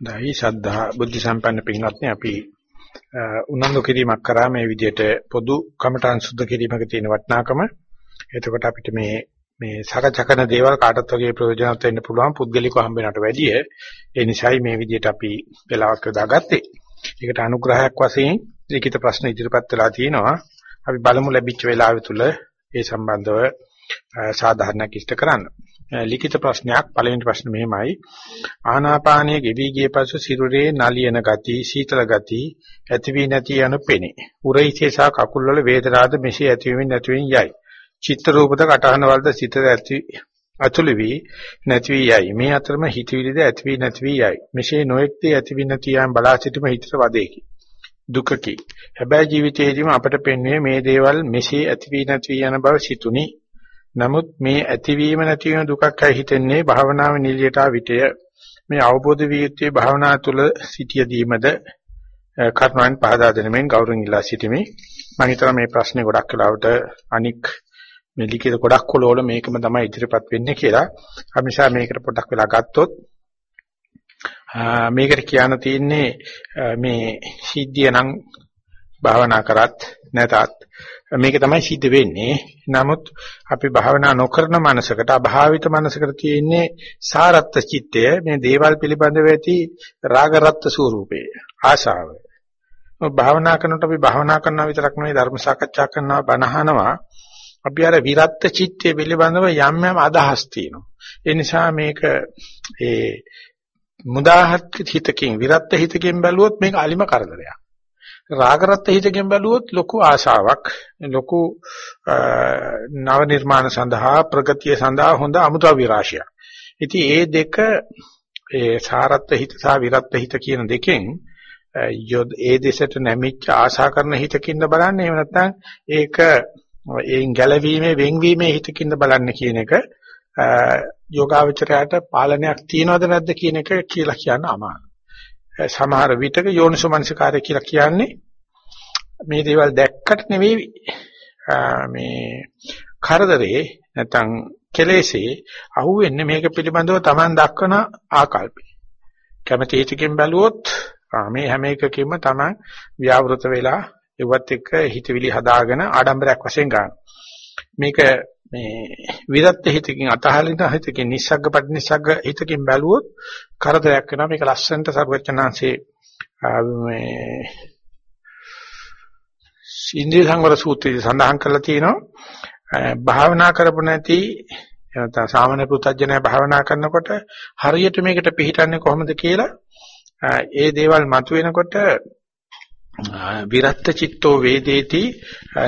දෛ ශද්ධා බුද්ධ සම්පන්න පින්වත්නි අපි උනන්දු කිරීමක් කරා මේ විදිහට පොදු කමඨාන් සුද්ධ කිරීමක තියෙන වටිනාකම. එතකොට අපිට මේ මේ සාකච්ඡා කරන දේවල් කාටත් වගේ ප්‍රයෝජනවත් වෙන්න පුළුවන් පුද්ගලිකව හම්බ වෙනට වැඩිය. ඒ නිසායි මේ විදිහට අපි වෙලාවක් යොදාගත්තේ. ඒකට අනුග්‍රහයක් වශයෙන් ලිඛිත ප්‍රශ්න ඉදිරිපත් වෙලා තියෙනවා. අපි බලමු ලැබිච්ච වෙලාව තුල ඒ සම්බන්ධව සාධාරණයක් ඉෂ්ට කරන්න. ලිඛිත ප්‍රශ්නයක් පළවෙනි ප්‍රශ්නේ මෙහෙමයි. ආනාපානයේ ගෙවි ගිය පසු සිරුරේ නලියන ගති සීතල ගති ඇති වී නැති යන පෙනේ. උරහිසේ සහ කකුල් වල වේදනාද මෙසේ ඇතිවෙමින් නැතිවෙමින් යයි. චිත්ත රූපද කටහන වලද සිත ඇති අතුළු වී නැති වී යයි. මේ අතරම හිතවිලිද ඇති වී නැති වී යයි. මෙසේ නොඑක්දී ඇති වී නැති යම් බලා සිටීම හිතට වදේකි. දුකකි. හැබැයි ජීවිතයේදීම අපට පෙන්වන්නේ මේ දේවල් මෙසේ ඇති වී නැති වී යන බව සිතුනි. නමුත් මේ ඇතිවීම නැතිවීම දුකක්යි හිතෙන්නේ භාවනාව නිලියට විටය. මේ අවබෝධ විය යුත්තේ භාවනා තුළ සිටියදීමද කර්ණයන් පහදා දෙනමින් ගෞරවයෙන් ඉල්ලා සිටිමි. මම හිතනවා මේ ප්‍රශ්නේ ගොඩක් වෙලාවට අනික් මේ ලිඛිත ගොඩක් කොලවල මේකම තමයි ඉදිරිපත් වෙන්නේ කියලා. අමිෂා මේකට පොඩක් වෙලා ගත්තොත් මේකට කියන්න තියෙන්නේ මේ සිද්ධිය නම් භාවනා කරත් නැතත් මේක තමයි සිද්ධ වෙන්නේ. නමුත් අපි භාවනා නොකරන මනසකට අභාවිත මනසකට තියෙන්නේ සාරත්ත චිත්තය මේ දේවල් පිළිබඳව ඇති රාගරත්ත ස්වરૂපේ ආශාව. භාවනා කරනකොට අපි භාවනා කරනවා විතරක් නෙවෙයි ධර්ම සාකච්ඡා කරනවා බණහනවා අපි අර විරත්ත චිත්තය පිළිබඳව යම් යම් අදහස් තියෙනවා. ඒ නිසා මේක ඒ මුදාහත් හිතකින් විරත්ත හිතකින් බැලුවොත් මේක අලිම කරදරයක්. රාගරත් හිතකින් බැලුවොත් ලොකු ආශාවක් ලොකු නව නිර්මාණ සඳහා ප්‍රගතිය සඳහා හොඳ අමුතු විරාශියක්. ඉතින් ඒ දෙක ඒ සාරත් හිත සහ විරත් හිත කියන දෙකෙන් ඒ දෙසට නැමිච්ච ආශා කරන හිතකින්ද බලන්නේ එහෙම නැත්නම් ඒක ඒන් ගැලවීමේ වෙන්වීමේ හිතකින්ද බලන්නේ කියන එක යෝගාවචරයට පාලනයක් තියනවද නැද්ද කියන එක කියලා කියන්න අමාරුයි. සමහර විටක යෝනිසෝමනසිකාරය කියලා කියන්නේ මේ දේවල් දැක්කට නෙවෙයි මේ කරදරේ නැත්නම් කෙලෙසේ අහුවෙන්නේ මේක පිළිබඳව Taman දක්වන ආකල්පය. කැමැති හිතකින් බැලුවොත් මේ හැම එකකින්ම Taman ව්‍යවෘත වෙලා ඒවත් එක්ක හිතවිලි හදාගෙන ආඩම්බරයක් වශයෙන් ගන්න. මේක මේ විරත් හිතකින් අතහලින හිතකින් නිස්සග්ග පටිනිස්සග්ග හිතකින් බැලුවොත් කරදරයක් වෙනවා. මේක ලස්සනට සර්වචනාංශේ මේ ඉන්ද්‍රිය සංවර සූත්‍රයේ සඳහන් කරලා තියෙනවා. භාවනා කරපො නැති නැත්නම් සාමාන්‍ය පුතඥය භාවනා කරනකොට හරියට මේකට පිළිටන්නේ කොහොමද කියලා ඒ දේවල් මතුවෙනකොට විරත්ත චිත්තෝ වේදේති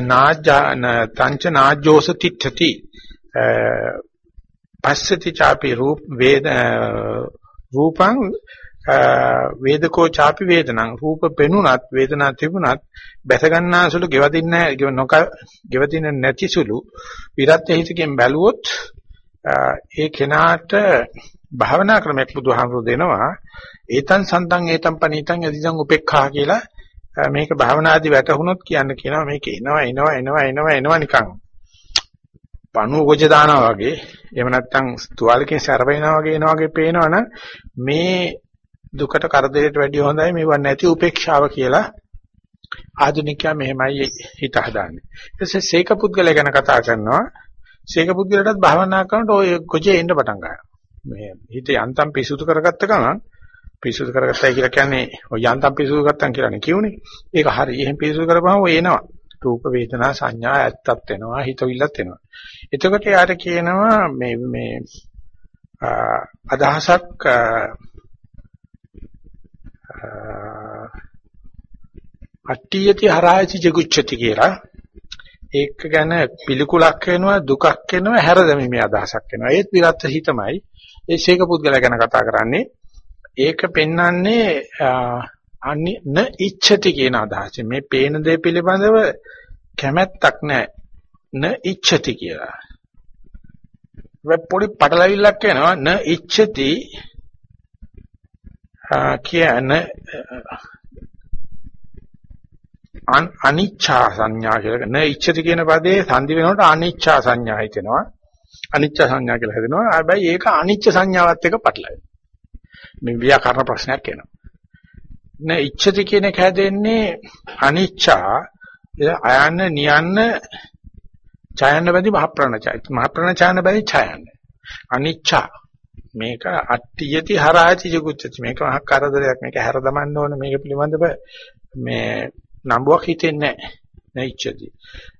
නාජ්ජාන තංච නාජ්ජෝස තිට්ඨති. පස්සති ചാපි රූප වේද රූපං වේදකෝ ചാපි වේදනං. රූප පෙනුනත් වේදනා තිබුණත් බැස ගන්නාසුළු ගෙවදින්නේ නොක ගෙවදින්නේ නැතිසුළු විරත් හිතකින් බැලුවොත් ඒ කෙනාට භාවනා ක්‍රමයක් බුදුහාමුදුරු දෙනවා. ඒතන් සන්තං ඒතන් පනීතං යදිදං උපේක්ඛා කියලා මේක භාවනාදී වැටහුනොත් කියන්න කියනවා මේක එනවා එනවා එනවා එනවා එනවා නිකන් පණුව ගොජ දානවා වගේ එහෙම නැත්නම් තුවාලකින් සැරවෙනවා වගේ එනවා වගේ පේනවනම් මේ දුකට කරදරයට වැඩිය හොඳයි මේව නැති උපේක්ෂාව කියලා ආධුනිකයා මෙහෙමයි හිත හදාන්නේ. ඊට පස්සේ සීක පුද්ගලයා ගැන කතා කරනවා. සීක පුද්ගලයාටත් භාවනා කරනකොට ඔය ගොජේ එන්න පටන් ගන්නවා. මේ හිත යන්තම් පිසුදු කරගත්ත ගමන් පිරිසුදු කරගත්තයි කියලා කියන්නේ ඔය යන්තම් පිරිසුදු කරගත්තා කියලානේ කියුනේ. ඒක හරි. එහෙන් පිරිසුදු කරපුවම ඔය එනවා. රූප වේදනා සංඥා ඇත්තත් වෙනවා හිතවිල්ලත් වෙනවා. එතකොට යාට කියනවා මේ මේ අදහසක් අට්ඨියති හරායති ජගුච්ඡති කියලා ඒක ගැන පිළිකුලක් වෙනවා දුකක් වෙනවා හැරදැමීමේ අදහසක් වෙනවා ඒත් විරත් හිතමයි ඒ ශේක පුද්ගලයා ගැන කතා කරන්නේ ඒක පෙන්වන්නේ අනි න ඉච්ඡති කියන අදහසෙන්. මේ පේන දේ පිළිබඳව කැමැත්තක් නැහැ. න ඉච්ඡති කියලා. වෙබ් පොඩි පටලවිල්ලක් වෙනවා න ඉච්ඡති කියන අනිච්ඡා සංඥා කියලා. න ඉච්ඡති කියන පදේ සංදි වෙනකොට අනිච්ඡා සංඥා හිතෙනවා. අනිච්ච සංඥා කියලා හිතෙනවා හැබැයි ඒක අනිච්ච සංඥාවත් එක්ක පටලවෙනවා මේ ව්‍යාකරණ ප්‍රශ්නයක් එනවා. න ඉච්ඡති කියන එක හැදෙන්නේ අනිච්චා අයන්න නියන්න ඡයන්න බැදි මහ ප්‍රණචය. මහ ප්‍රණචයන බැදි ඡයන්න. අනිච්චා මේක අට්ඨියති හරාති ජුගුච්චති මේක මහ කරදරයක් මේක හැර දමන්න ඕන මේක පිළිබඳව මේ නම්බුවක් හිතෙන්නේ නැහැ. නැයිච්ඡති.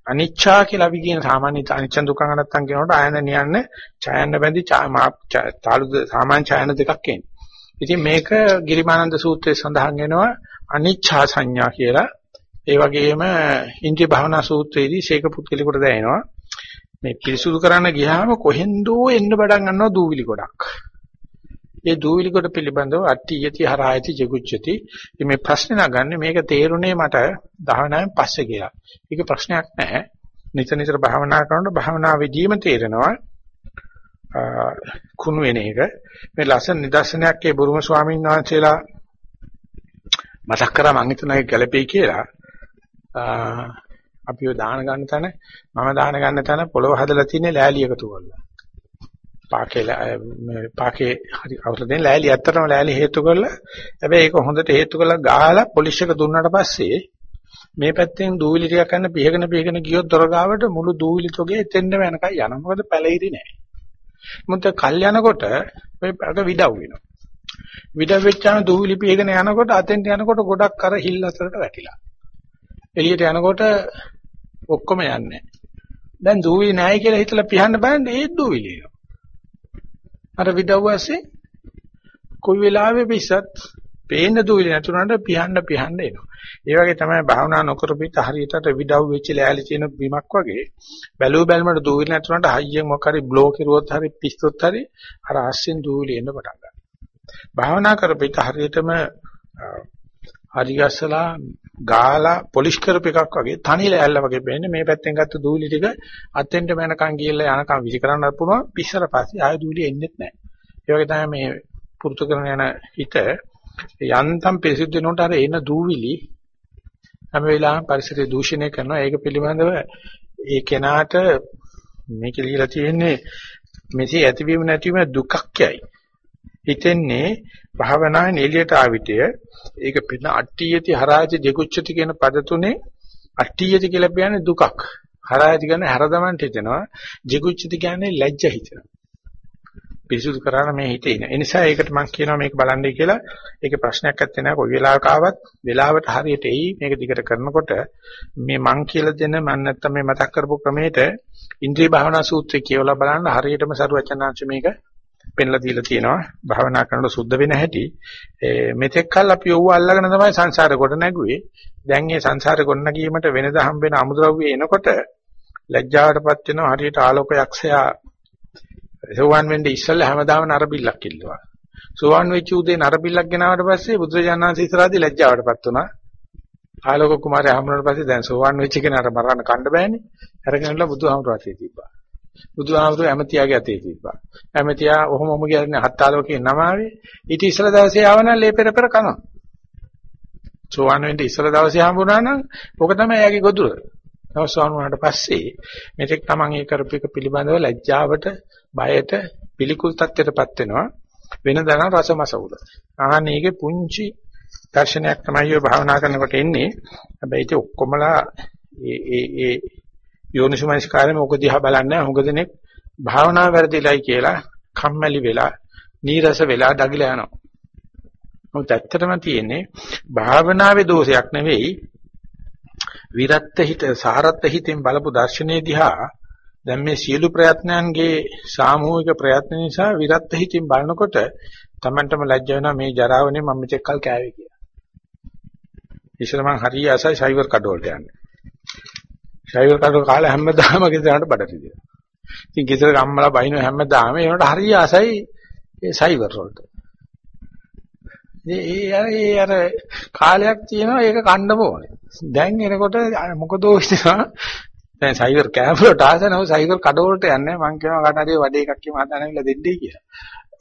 අනිච්චා කියලා අපි කියන සාමාන්‍ය අනිච්ච දුක්ඛ නැත්තම් කියනකොට ආයන නියන්න ඡායන්න බැඳි තාලු සාමාන්‍ය ඡායන දෙකක් එන්නේ. ඉතින් මේක ගිරිමානන්ද සූත්‍රයේ සඳහන් වෙනවා අනිච්චා සංඥා කියලා. ඒ වගේම ඉන්ද්‍රිය භාවනා සූත්‍රයේදී ශේක පුත්කලිකට දැනෙනවා. මේ පිරිසුදු කරන්න ගියාම කොහෙන්දෝ එන්න පටන් ගන්නවා දූවිලි ගොඩක්. ඒ දූවිලි කොට පිළිබඳව අට්ටි යති හරායති ජගුච්චති. මේ ප්‍රශ්නේ නගන්නේ මේක තේරුනේ මට 19න් පස්සේ කියලා. ඒක ප්‍රශ්නයක් නැහැ. නිතර නිතර භාවනා කරනකොට භාවනා විදීම තේරෙනවා. කුණු වෙන එක. මේ ලස්සන නිදර්ශනයක් ඒ බුරුම ස්වාමීන් වහන්සේලා මතක් කරා මං හිතනවා ඒක ගැළපෙයි කියලා. අපිව දාන ගන්න තැන මම දාන ගන්න තැන පොළව හදලා තියෙන ලෑලි එකතු කරලා. පාකේ පාකේ හරි අවුරුද්දෙන් ලෑලි ඇත්තටම ලෑලි හේතු කරලා හැබැයි ඒක හොඳට හේතු කරලා ගහලා පොලිෂ් එක දුන්නාට පස්සේ මේ පැත්තෙන් දූවිලි ටිකක් ගන්න පිහගෙන පිහගෙන ගියොත් දොර ගාවට මුළු දූවිලි තොගේ එතෙන්ම යනකම් යනවා මොකද පැලිරි නෑ මුත් කල් යනකොට ඔය අර විඩව් වෙනවා. විඩව් වෙච්චාම දූවිලි පිහගෙන යනකොට අතෙන්ට යනකොට ගොඩක් අර හිල් අතරට වැටිලා. එළියට යනකොට ඔක්කොම යන්නේ. දැන් දූවිලි නැහැ කියලා හිතලා පිහන්න බෑනේ ඒ දූවිලි එනවා අර විදව්වසේ කොයි වෙලාවෙ පිස්සත් පේන්න දුවිලි නැතුණාට පියන්න පියන්න එනවා. ඒ වගේ තමයි භාවනා නොකරපිට හරියට විදව් වෙච්ච ලෑලි තියෙන බිමක් වගේ බැලුව බැලමට දුවිලි නැතුණාට හයියෙන් මොකක් හරි බ්ලෝ කිරුවොත් හරි පිස්සොත් හරි අර ආස්සෙන් දුවිලි එන්න පටන් ගන්නවා. භාවනා කරපිට හරියටම හරි ගස්සලා ගාලා පොලිෂ් කරපු එකක් වගේ තනියල ඇල්ල වගේ වෙන්නේ මේ පැත්තෙන් ගත්ත දූලි ටික අතෙන්ට මැනකන් ගිහලා යනකම් විසි කරන්නත් පුළුවන් පිස්සර පස්සේ ආය දූලි එන්නේත් නැහැ. ඒ වගේ තමයි මේ පුරුදු කරන යන හිත යන්තම් පිරිසිදු වෙනකොට අර එන දූවිලි හැම වෙලාවෙම පරිසරය දූෂණය කරනවා. ඒක පිළිබඳව ඒ කෙනාට මේක ලියලා තියෙන්නේ මෙසේ ඇතිවීම නැතිවීම දුකක්යයි. හිතෙන්නේ භාවනාවෙන් එළියට ආවිතය ඒක පින්න අට්ඨියති හරායති දෙකුච්චති කියන පද තුනේ අට්ඨියති කියලා කියන්නේ දුකක් හරායති කියන්නේ හැරදමන්ට හිතෙනවා දෙකුච්චති කියන්නේ ලැජ්ජ හිතෙනවා පිරිසුදු කරාන මේ හිතේ ඉන. ඒ නිසා ඒකට මම කියනවා මේක බලන්නයි කියලා. ඒකේ ප්‍රශ්නයක් නැත්තේ නෑ. කොයි වෙලාවක ආවත් වෙලාවට හරියට එයි. මේක දිගට කරනකොට මේ මං කියලා දෙන මම නැත්තම් මේ මතක් කරපු ක්‍රමයට ඉන්ද්‍රිය භාවනා සූත්‍රය කියවලා බලන්න හරියටම සරුවචනාංශ මේක පෙන්ලා දීලා තියෙනවා භාවනා කරනකොට සුද්ධ වෙන හැටි මෙතෙක් කල් අපි යෝව අල්ලගෙන තමයි සංසාරේ කොට නැගුවේ දැන් මේ සංසාරේ කොට නැගීමට වෙනද හම්බෙන අමුද්‍රව්‍ය එනකොට ලැජ්ජාවටපත් වෙනවා හරියට ආලෝක යක්ෂයා සෝවන් වෙන්නේ ඉස්සෙල්ලා හැමදාම නරබිල්ලක් කිල්ලුවා සෝවන් වෙච්ච උදේ නරබිල්ලක් ගෙනාවට පස්සේ බුදුරජාණන් වහන්සේ ඉස්සරහදී ලැජ්ජාවටපත් වුණා ආලෝක කුමාරයා හම්බුනට පස්සේ දැන් සෝවන් වෙච්ච කෙනාට මරන්න කණ්ඩ බෑනේ අරගෙනලා බුදුහාමුදුරුවෝ තිබ්බා බුදුහාමුදුරු ඇමතියාගේ අතේ තිබ්බා. ඇමතියා ඔහොම ඔහොම කියන්නේ හත්තාලෝකේ නම ආවේ. ඊට ඉස්සර දවසේ ආවනම් ලේ පෙර පෙර කනවා. සෝවාන් වෙන්න ඉස්සර දවසේ හම්බුණා නම් ඕක තමයි එයාගේ ගොදුර. දවස් වුණාට පස්සේ මෙතෙක් තමන් ඒ කරපු එක පිළිබඳව ලැජ්ජාවට, බයට, පිළිකුල් තත්ත්වයටපත් වෙනවා. වෙනදා රසමස උල. ආහනේ ඒකේ පුංචි දර්ශනයක් තමයි ඔය භාවනා කරනකොට එන්නේ. හැබැයි ඒක ඔක්කොමලා ඒ ඒ ඒ යෝනිසමනස්කාරයෙන් මොක දිහා බලන්නේ හුඟ දෙනෙක් භාවනා වැඩිලයි කියලා කම්මැලි වෙලා නීරස වෙලා දගිලා යනවා. මොකද ඇත්තටම තියෙන්නේ භාවනාවේ දෝෂයක් නෙවෙයි විරත්ත හිත සාරත්ත හිතෙන් බලපු දර්ශනේ දිහා දැන් මේ සියලු ප්‍රයත්නයන්ගේ සාමූහික ප්‍රයත්න නිසා විරත්ත හිතින් බලනකොට Tamanටම ලැජ්ජ වෙනවා මේ ජරාවනේ මම මෙතෙක් කල් කෑවේ කියලා. ඉස්සර මං හරිය අසයි සයිවර් කඩවලට යන්නේ. ෂයිවර් කඩ කාලේ හැමදාම ගෙදරට බඩ රිදෙනවා. ඉතින් ගෙදර ගම්මලා බයින හැමදාම ඒනට හරිය ආසයි ඒ සයිවර් වලට. ඒ අර ඒ අර කාලයක් තියෙනවා ඒක කන්නම ඕනේ. දැන් එනකොට මොකද හිතනවා දැන් සයිවර් කැමරට ආසනව සයිවර් කඩ වලට යන්නේ මං කියනවා කාට හරි වැඩ එකක් කියම හදානවිලා දෙන්නයි කියලා.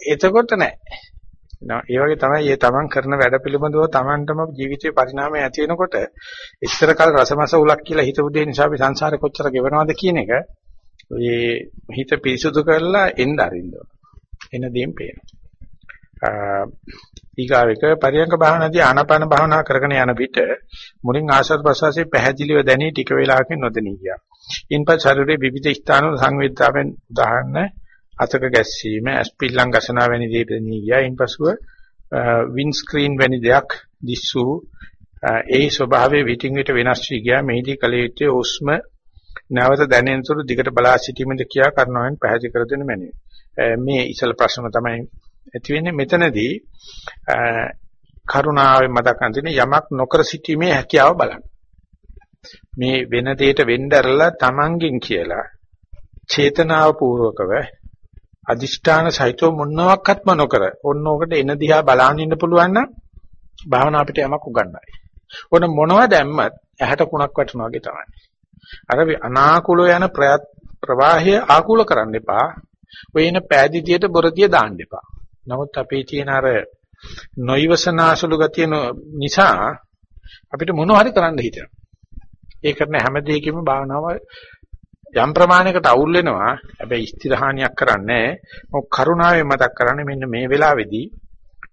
එතකොට නෑ. ඒ වගේ තමයි මේ තමන් කරන වැඩ පිළිබඳව තමන්ටම ජීවිතේ පරිණාමය ඇති වෙනකොට ඉස්සර කල රසමස උලක් කියලා හිතපු දේ නිසා අපි සංසාරේ කොච්චර ගෙවනවද කියන එක ඒ හිත පිරිසුදු කරලා එන්න අරින්න එන දේම් පේනවා. ඊගාවෙක පරියංග භාවනාදී ආනාපාන භාවනා කරගෙන යන විට මුලින් ආශ්වාස ප්‍රශ්වාසයේ පැහැදිලිව දැනී ටික වේලාවකින් නොදෙනී ගියා. ඉන්පසු ශරීරයේ විවිධ ස්ථානවල සංවේදතාවෙන් උදාහරණ අතක ගැස්සීම, ඇස්පිල්ලම් ගසනා වැනි දේ දැනී ගියා. ඉන්පසුව වින් ස්ක්‍රීන් වැනි දෙයක් දිස්සු ඒ ස්වභාවයේ විටින් විට වෙනස් වී ගියා. මෙහිදී කල යුත්තේ උස්ම නැවත දැනෙනතුරු දිගට බලා සිටීමද කියා කරනවෙන් පැහැදිලි කර දෙන්න මැනවි. මේ ඉසල ප්‍රශ්න තමයි ඇති වෙන්නේ මෙතනදී කරුණාවෙන් මතක් අන්තින යමක් නොකර සිටීමේ හැකියාව බලන්න. මේ වෙන දෙයකට වෙන්න ඇරලා තමන්ගෙන් කියලා චේතනාව පූර්වකව අදිෂ්ඨාන සහිතව මොනවාක්වත්ම නොකර ඔන්න ඔකට එන දිහා බලන් ඉන්න පුළුවන් නම් භාවනා අපිට යමක් උගන්වයි. ඔන්න මොනවද දැම්මත් ඇහැට කුණක් වැටෙනවා වගේ තමයි. අර අනාකූල යන ප්‍රවාහය ආකූල කරන්න එපා. ඔය එන පෑදීතියට බොරදිය දාන්න එපා. නමුත් අපේ තියෙන අර නොයවසනාසුළු ගතිය නිසා අපිට මොනව හරි කරන්න හිතෙනවා. ඒ කරන හැම දෙයකම භාවනාව යම් ප්‍රමාණයකට අවුල් වෙනවා. හැබැයි ස්ථිරහානියක් කරන්නේ නැහැ. කරුණාවෙන් මතක් කරන්නේ මෙන්න මේ වෙලාවේදී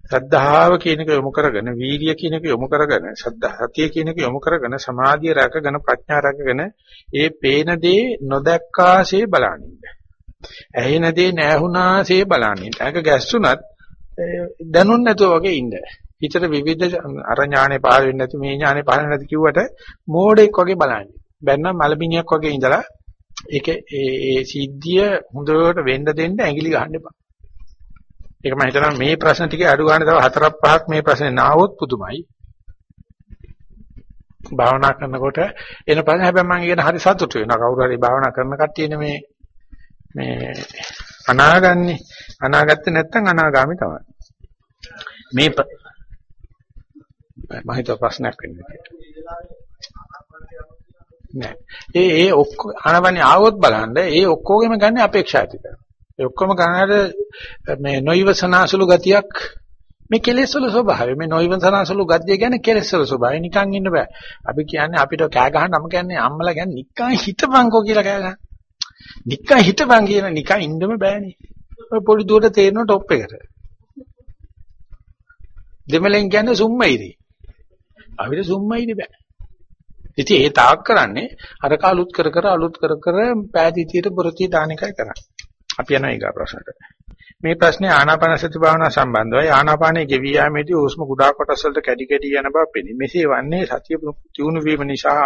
සද්ධාව කියන එක යොමු කරගෙන වීර්ය කියන එක යොමු කරගෙන සද්ධාතිය කියන එක යොමු කරගෙන සමාධිය රැකගෙන ප්‍රඥා රැකගෙන ඒ පේන දේ නොදැක්කාසේ බලනින්න. ඇහෙන දේ නැහුණාසේ බලනින්න. ඒක ගැස්සුණත් දැනුන් නැතුව වගේ ඉන්න. හිතට විවිධ අර ඥානේ පහළ වෙන්නේ නැති මේ ඥානේ පහළ නැති කිව්වට මෝඩෙක් වගේ බලන්නේ. බැන්නම් මලබිනියක් වගේ ඉඳලා ඒක ඒ ඒ සිද්ධිය හොඳට වෙන්න දෙන්න ඇඟිලි ගහන්න එපා. ඒක මම හිතනවා මේ ප්‍රශ්න ටිකේ අඩු ගන්න තව හතරක් පහක් මේ ප්‍රශ්නේ නාවොත් පුදුමයි. භාවනා කරනකොට එන ප්‍රශ්න හැබැයි මම කියන හරි සතුටු වෙනවා. කවුරු හරි භාවනා කරන කට්ටියනේ මේ මේ අනාගන්නේ අනාගත්තේ නැත්නම් අනාගාමි තමයි. මේ මම හිතුව ප්‍රශ්නයක් වෙන්නේ නෑ. ඒ ඒ ඔක්කොම අනවන්නේ ආවොත් බලන්න ඒ ඔක්කොගෙම ගන්න අපේක්ෂා ඇති කරනවා. ඒ ඔක්කොම ගන්නට මේ නොයවසනාසුළු ගතියක් මේ කෙලෙස් වල ස්වභාවය මේ නොයවසනාසුළු ගතිය කියන්නේ කෙලෙස් වල ස්වභාවය නිකන් ඉන්න බෑ. අපි කියන්නේ අපිට කෑ ගහන්න නම් කියන්නේ අම්මලා කියන්නේ නිකන් හිටපන්කෝ කියලා කෑ ගහන. නිකන් හිටපන් කියන නිකන් ඉන්නම බෑනේ. ඔය පොඩි දුවට තේරෙන টොප් එකට. දෙමළෙන් කියන්නේ සුම්මයිරි. අපිට සුම්මයිරි බෑ. ඉතින් ඒ තාක් කරන්නේ අර කාලුත් කර කර අලුත් කර කර පෑදීතියට පුරතිය දාන එකයි කරන්නේ. අපි යනවා ඊගා ප්‍රශ්නට. මේ ප්‍රශ්නේ ආනාපානසති භාවනා සම්බන්ධවයි. ආනාපානයේ ගෙවි යාමේදී හුස්ම කුඩා කොටස් වලට කැඩි කැඩි යන බව පෙනේ. මෙසේ වන්නේ සතිය තියුණු වීම නිසා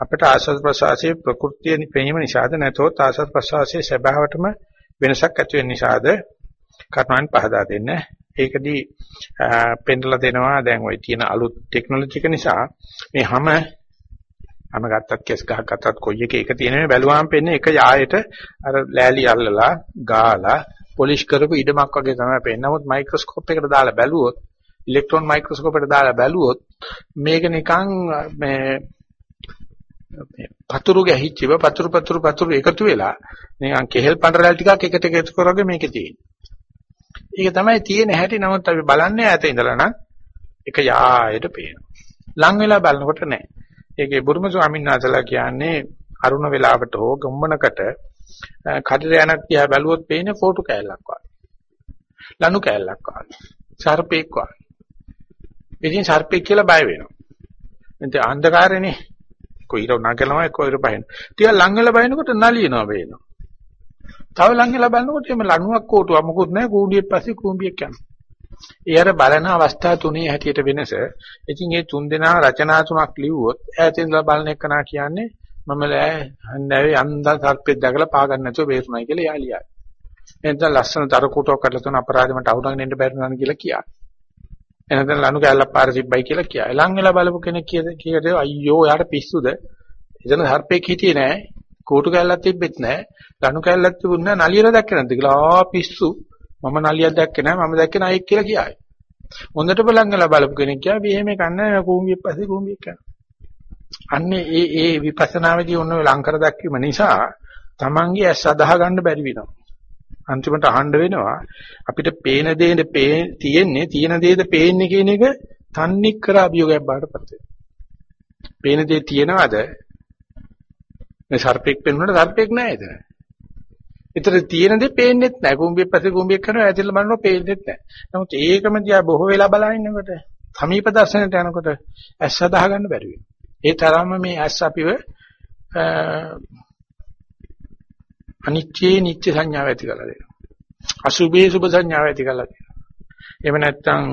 අපට ආස්වාද ප්‍රසආසයේ ප්‍රകൃතිය පෙනීම නිසාද නැතොත් ආස්වාද ප්‍රසආසයේ ස්වභාවයටම වෙනසක් ඇති වෙන නිසාද කර්මයන් පහදා දෙන්න. ඒකදී පෙන්නලා දෙනවා දැන් ওই තියෙන අලුත් ටෙක්නොලොජි එක නිසා මේ හැම හැම ගත්තත් කෙස් ගහක් ගත්තත් කොයි එක එක තියෙන මේ බැලුවාම පෙන්නේ එක යායට අර ලෑලි අල්ලලා ගාලා පොලිෂ් කරපු ඉඩමක් වගේ තමයි පෙන්නේ. නමුත් මයික්‍රොස්කෝප් එකට දාලා බැලුවොත් ඉලෙක්ට්‍රෝන මයික්‍රොස්කෝප් එකට දාලා බැලුවොත් මේක නිකන් මේ පතුරු ගැහිච්චිව පතුරු පතුරු පතුරු එකතු වෙලා නිකන් කෙහෙල් පඬරල් ටිකක් එකට එකතු කරගෙන මේකේ තියෙන්නේ. ඒක තමයි තියෙන හැටි නමුත් අපි බලන්නේ ඈත ඉඳලා නම් එක යායට පේනවා. ලං වෙලා බලනකොට නෑ. ඒකේ බුරුම ස්වාමීන් වහන්සේලා කියන්නේ අරුණ වේලාවට හෝ ගම්මනකට කඩර යනක් දිහා බැලුවොත් පේන්නේ ෆෝටෝ කෑල්ලක් වගේ. ලනු කෑල්ලක් වගේ. සර්පෙක් වගේ. ඉතින් සර්පෙක් කියලා බය වෙනවා. ඉතින් අන්ධකාරේනේ කොයිර නගලමයි කොයිර බහින. ටික ලං වෙලා බහිනකොට නලියනවා වේනවා. තව ලං වෙලා බලනකොට එimhe ලණුවක් කෝටුවක් මොකුත් නැහැ කූඹියක් පස්සේ කූඹියක් යනවා. ඒ අර බලන අවස්ථා තුනේ හැටියට වෙනස. ඉතින් මේ තුන් දෙනා රචනා තුනක් ලිව්වොත් ඈතින් ඉඳලා බලන එකනා කියන්නේ මම ලෑ හන්දෑවේ අන්දා සර්පෙක් දැකලා පා ගන්න නැතුව බේරුණයි කියලා එයා ලියයි. එතන ලස්සන තර කුටුවක් කරලා තුන අපරාධෙමට අහුනගෙන ඉන්න බැරි නන් කියලා කියයි. එනතන ලනු කැල්ලක් පාර තිබ්බයි කියලා කියයි. ලං වෙලා බලපු කෙනෙක් කීයද අයියෝ යාට පිස්සුද? එතන සර්පෙක් හිටියේ නෑ. කෝටු කැල්ලක් තිබ්බෙත් නෑ. ලනු කැල්ලක් තිබුණා නලියලා දැක්කේ නැද්ද කියලා. ආ පිස්සු. මම නලියක් දැක්කේ නෑ. මම දැක්කේ නෑ කියලා කියයි. හොඳට බලන් වෙලා බලපු කෙනෙක් කියයි මේ එහෙම කන්නේ කූඹියක් පස්සේ කූඹියක් යනවා. අන්නේ ඒ ඒ විපස්සනාවේදී ඔන්න ලං කර දැක්වීම නිසා Tamange ඇස් අදාහ ගන්න බැරි වෙනවා. අන්තිමට අහන්න වෙනවා අපිට පේන දේද තියෙන්නේ තියෙන දේද පේන්නේ කියන එක තන්නේ කර අභියෝගයක් බාටපත් වෙනවා. පේන දේ තියනවාද? මේ සර්පෙක් පෙන්වන්නට සර්පෙක් නෑ එතන. විතර තියෙන දේ පේන්නේත් නැහැ. කුඹියක් පස්සේ කුඹියක් කරනවා ඇතිල බලනවා පේන්නේත් නැහැ. නමුත් ඒකම දිහා බොහෝ වෙලා බලනකොට සමීප දර්ශනයට යනකොට ඇස් හදා ගන්න බැරි වෙනවා. ඒ තරම්ම මේ ඇස් අපිව අනිත්‍යයේ නිත්‍ය සංඥාව ඇති කරලා දෙනවා. අසුභේ සුභ සංඥාව ඇති කරලා දෙනවා. එහෙම නැත්නම්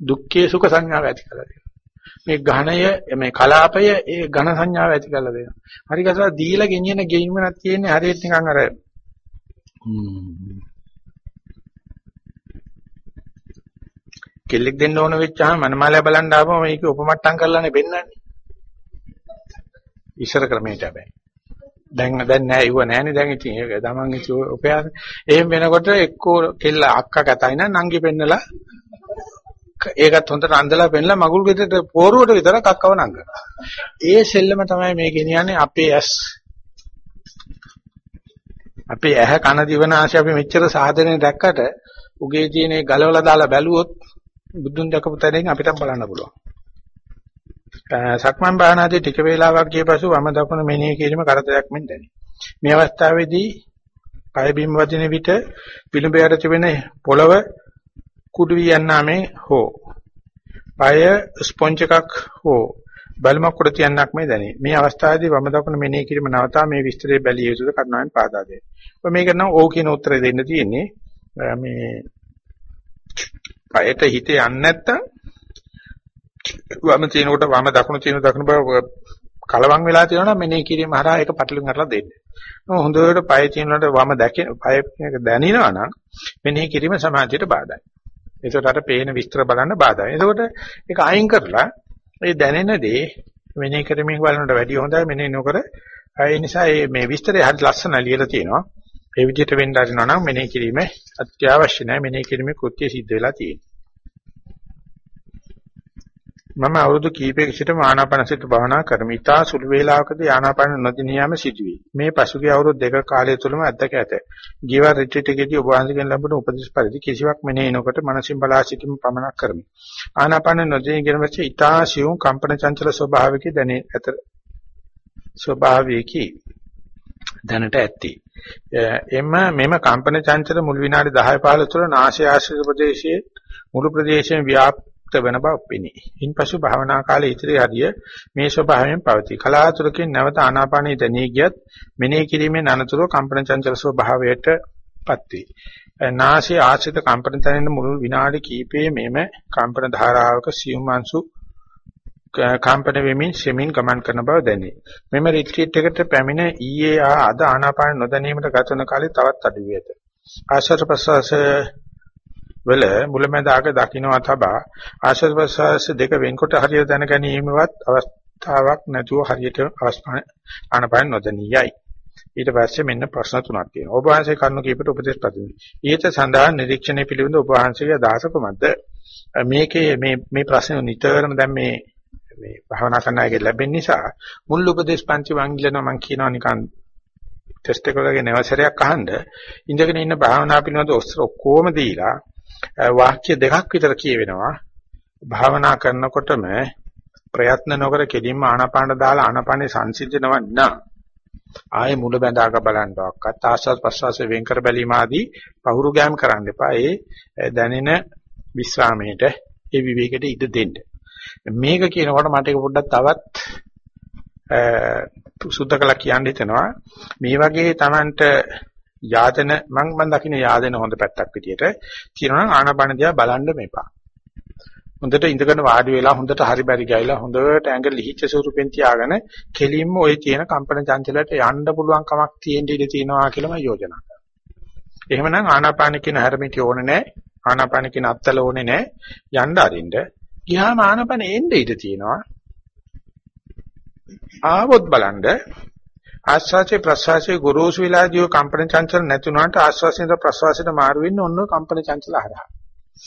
දුක්ඛේ සුඛ සංඥාව ඇති කරලා දෙනවා. මේ ඝණය මේ කලාපය ඒ ඝන සංඥාව ඇති කරලා දෙනවා. හරි ගසලා දීලා ගෙනියන ගෙයිමක් තියෙන්නේ හරියට නිකන් අර කෙල්ලෙක් දෙන්න ඕන වෙච්චාම මනමාලයා බලන්න ආවම මේක උපමට්ටම් කරලානේ පෙන්වන්නේ. ඉස්සර ක්‍රමයට හැබැයි. දැන් දැන් නෑ ඉව නෑනේ දැන් ඉතින් ඒක තමන් ඉතින් ඔපයාස. එහෙම වෙනකොට එක්කෝ කෙල්ල අක්කා කතයි නම් නංගි පෙන්නලා ඒකත් හොඳට අඳලා පෙන්නලා මගුල් ගෙදරට පෝරුවට විතරක් අක්කව නංගනවා. ඒ සෙල්ලම තමයි මේ ගෙනියන්නේ අපේ ඇස්. අපේ ඇහ කන දිවනාශය අපි මෙච්චර සාධනෙ දැක්කට උගේ තියෙන ගලවලා දාලා බැලුවොත් බුදුන් දැකපු තැනින් අපිට බලන්න පුළුවන්. සක්මන් භාවනාදී ටික වේලාවක් ගිය පසු වම දකුණ මෙනෙහි කිරීම කරදරයක් මෙන් දැනේ. මේ අවස්ථාවේදී පය බිම් වදින විට පිළිඹයට තිබෙන පොළව කුඩු වී යන්නාමේ හෝ පය ස්පොන්ජ් එකක් හෝ බලමක් උඩ තියන්නක් මේ දැනේ. මේ අවස්ථාවේදී වම දකුණ මෙනෙහි කිරීම නවතා මේ විස්තරය බැලිය යුතුද කරුණාවෙන් පාදා දෙන්න. ඔය මේක නම් ඕ කියන උත්තරය දෙන්න තියෙන්නේ. මේ පයට හිත යන්නේ නැත්තම් වම තිනකොට වම දකුණු තින දකුණු බව කලවම් වෙලා තියෙනවා නම් මෙනෙහි කිරීම හරහා ඒක පටලුම් කරලා දෙන්න. හොඳට පය තිනනකොට වම දැකේ පය දැනිනවා නම් මෙනෙහි කිරීම සමාධියට බාධායි. ඒකට අර පේන විස්තර බලන්න බාධායි. ඒකට ඒක අයින් කරලා ඒ දැනෙන දේ මෙනෙහි කරමින් බලනට වැඩිය හොඳයි මෙනෙහි නොකර ඒ නිසා මේ විස්තරය හරි ලස්සන ලියලා තියෙනවා. ඒ විදිහට වෙන්න හරිනවා නම් මෙනෙහි කිරීම අත්‍යවශ්‍ය නැහැ. මෙනෙහි කිරීමේ කෘත්‍ය සිද්ධ වෙලා තියෙනවා. මම අවුරුදු කිහිපයක සිට ආනාපානසතිය භාවනා කරමි. ඊටා සුළු වේලාවකදී ආනාපාන නොදිනියාම සිදුවේ. මේ පසුගිය අවුරුදු දෙක කාලය තුලම අත්දැක ඇත. ජීව රිට්‍රීට් එකේදී ඔබ වහන්සේගෙන් ලැබුණු උපදෙස් පරිදි කිසිවක් මෙනෙහි නොකොට මනසින් බලා සිටීම පමණක් කරමි. ආනාපාන නොදිනී කියන පස්සේ ඊටා සියුම් කම්පන චංචල ස්වභාවයක දැනේ ඇත. ස්වභාවයකී දැනට ඇති. එම මෙම කම්පන චංචල මුල් විනාඩි 10 15 තුළ නාසය ආශ්‍රිත ප්‍රදේශයේ මුළු ප්‍රදේශයෙන් ව්‍යාප්ත වෙන බව පෙනේ. ඉන්පසු භාවනා කාලයේ ඉතිරි හරිය මේ ස්වභාවයෙන් පවතී. කලාතුරකින් නැවත ආනාපානයේ දැනී ගියත් මෙනෙහි කිරීමෙන් අනතුරුව කම්පන චංචල ස්වභාවයටපත් වේ. නාසයේ ආශ්‍රිත කම්පන තැනෙන මුළු විනාඩි කිහිපයේ මෙම කම්පන ධාරාවක සියුම් අංශු කම්පන වෙමින් සෙමින් ගමන් කරන බව දැනේ. මෙම රිට්‍රීට් එකට පැමිණ ඊයේ අද ආනාපාන නොදැනීමට ගත වන කාලේ තවත් අඩු වේ. ආශ්වාස ප්‍රශ්වාස වල මුලැමැදාක දකින්නවා තබා ආශ්වාස ප්‍රශ්වාස දෙක වෙන්කොට හරියට දැන ගැනීමවත් අවස්ථාවක් නැතුව හරියට අවස්ථාන ආනපන නොදැනියයි. ඊට පස්සේ මෙන්න ප්‍රශ්න තුනක් තියෙනවා. ඔබ වහන්සේ කරුණු කීපට උපදේශ ප්‍රතිමි. ඊට සඳහා නිරීක්ෂණය පිළිබඳ ඔබ වහන්සේගේ අදහස කොහොමද? මේකේ මේ මේ ප්‍රශ්න නිතරම දැන් මේ මේ භාවනා කරන අයගේ ලැබෙන නිසා මුල් උපදේශ පන්ති වංගිලන මම කියනවා නිකන් ටෙස්ට් එක වගේ නැවසරයක් අහන්න ඉඳගෙන ඉන්න භාවනා පිළිබඳ ඔක්කොම දීලා වාක්‍ය දෙකක් විතර කියවෙනවා. භාවනා කරනකොටම ප්‍රයත්න නොකර කෙලින්ම ආනාපාන දාලා ආනාපානේ සංසිඳනවා නා. ආයේ මුල බැඳාක බලන්නවක්වත් ආස්වාද ප්‍රසවාස වෙන් කර බැලීම ආදී පහුරු ගෑම් කරන්න එපා. ඒ දැනෙන විස්රාමයට ඒ විවේකයට ඉඩ දෙන්න. මේක කියනකොට මට ඒක පොඩ්ඩක් තවත් සුද්ධ කළා කියන්න හිතෙනවා. මේ වගේ Tamanට යාදන මම මම දකින්න යාදන හොඳ පැත්තක් විදියට කියනවා නම් ආනාපාන දිහා බලන්න මේපා. හොඳට ඉඳගෙන වාඩි වෙලා හොඳට හරි බැරි ගයිලා හොඳට ඇඟ ලිහිච්ච ස්වරූපෙන් තියාගෙන කෙලින්ම ওই තියෙන කම්පන චංචලයට යන්න පුළුවන් කමක් තියෙන්න ඉඩ තියෙනවා කියලා මම යෝජනා කරනවා. එහෙමනම් ආනාපාන කියන හැරමිටි ඕනේ නැහැ. ආනාපාන කියන අත්තල ඕනේ නැහැ. යන්න අරින්න. ගියාම ආනාපාන එන්න ඉඩ තියෙනවා. ආවොත් බලන්න ආශ්වාසයේ ප්‍රශ්වාසයේ ගොරෝසු වෙලාදී කම්පන චංචල නැතුණාට ආශ්වාසයෙන් ප්‍රශ්වාසයට මාරු වෙන්නේ ඔන්න කම්පන චංචල හරහා.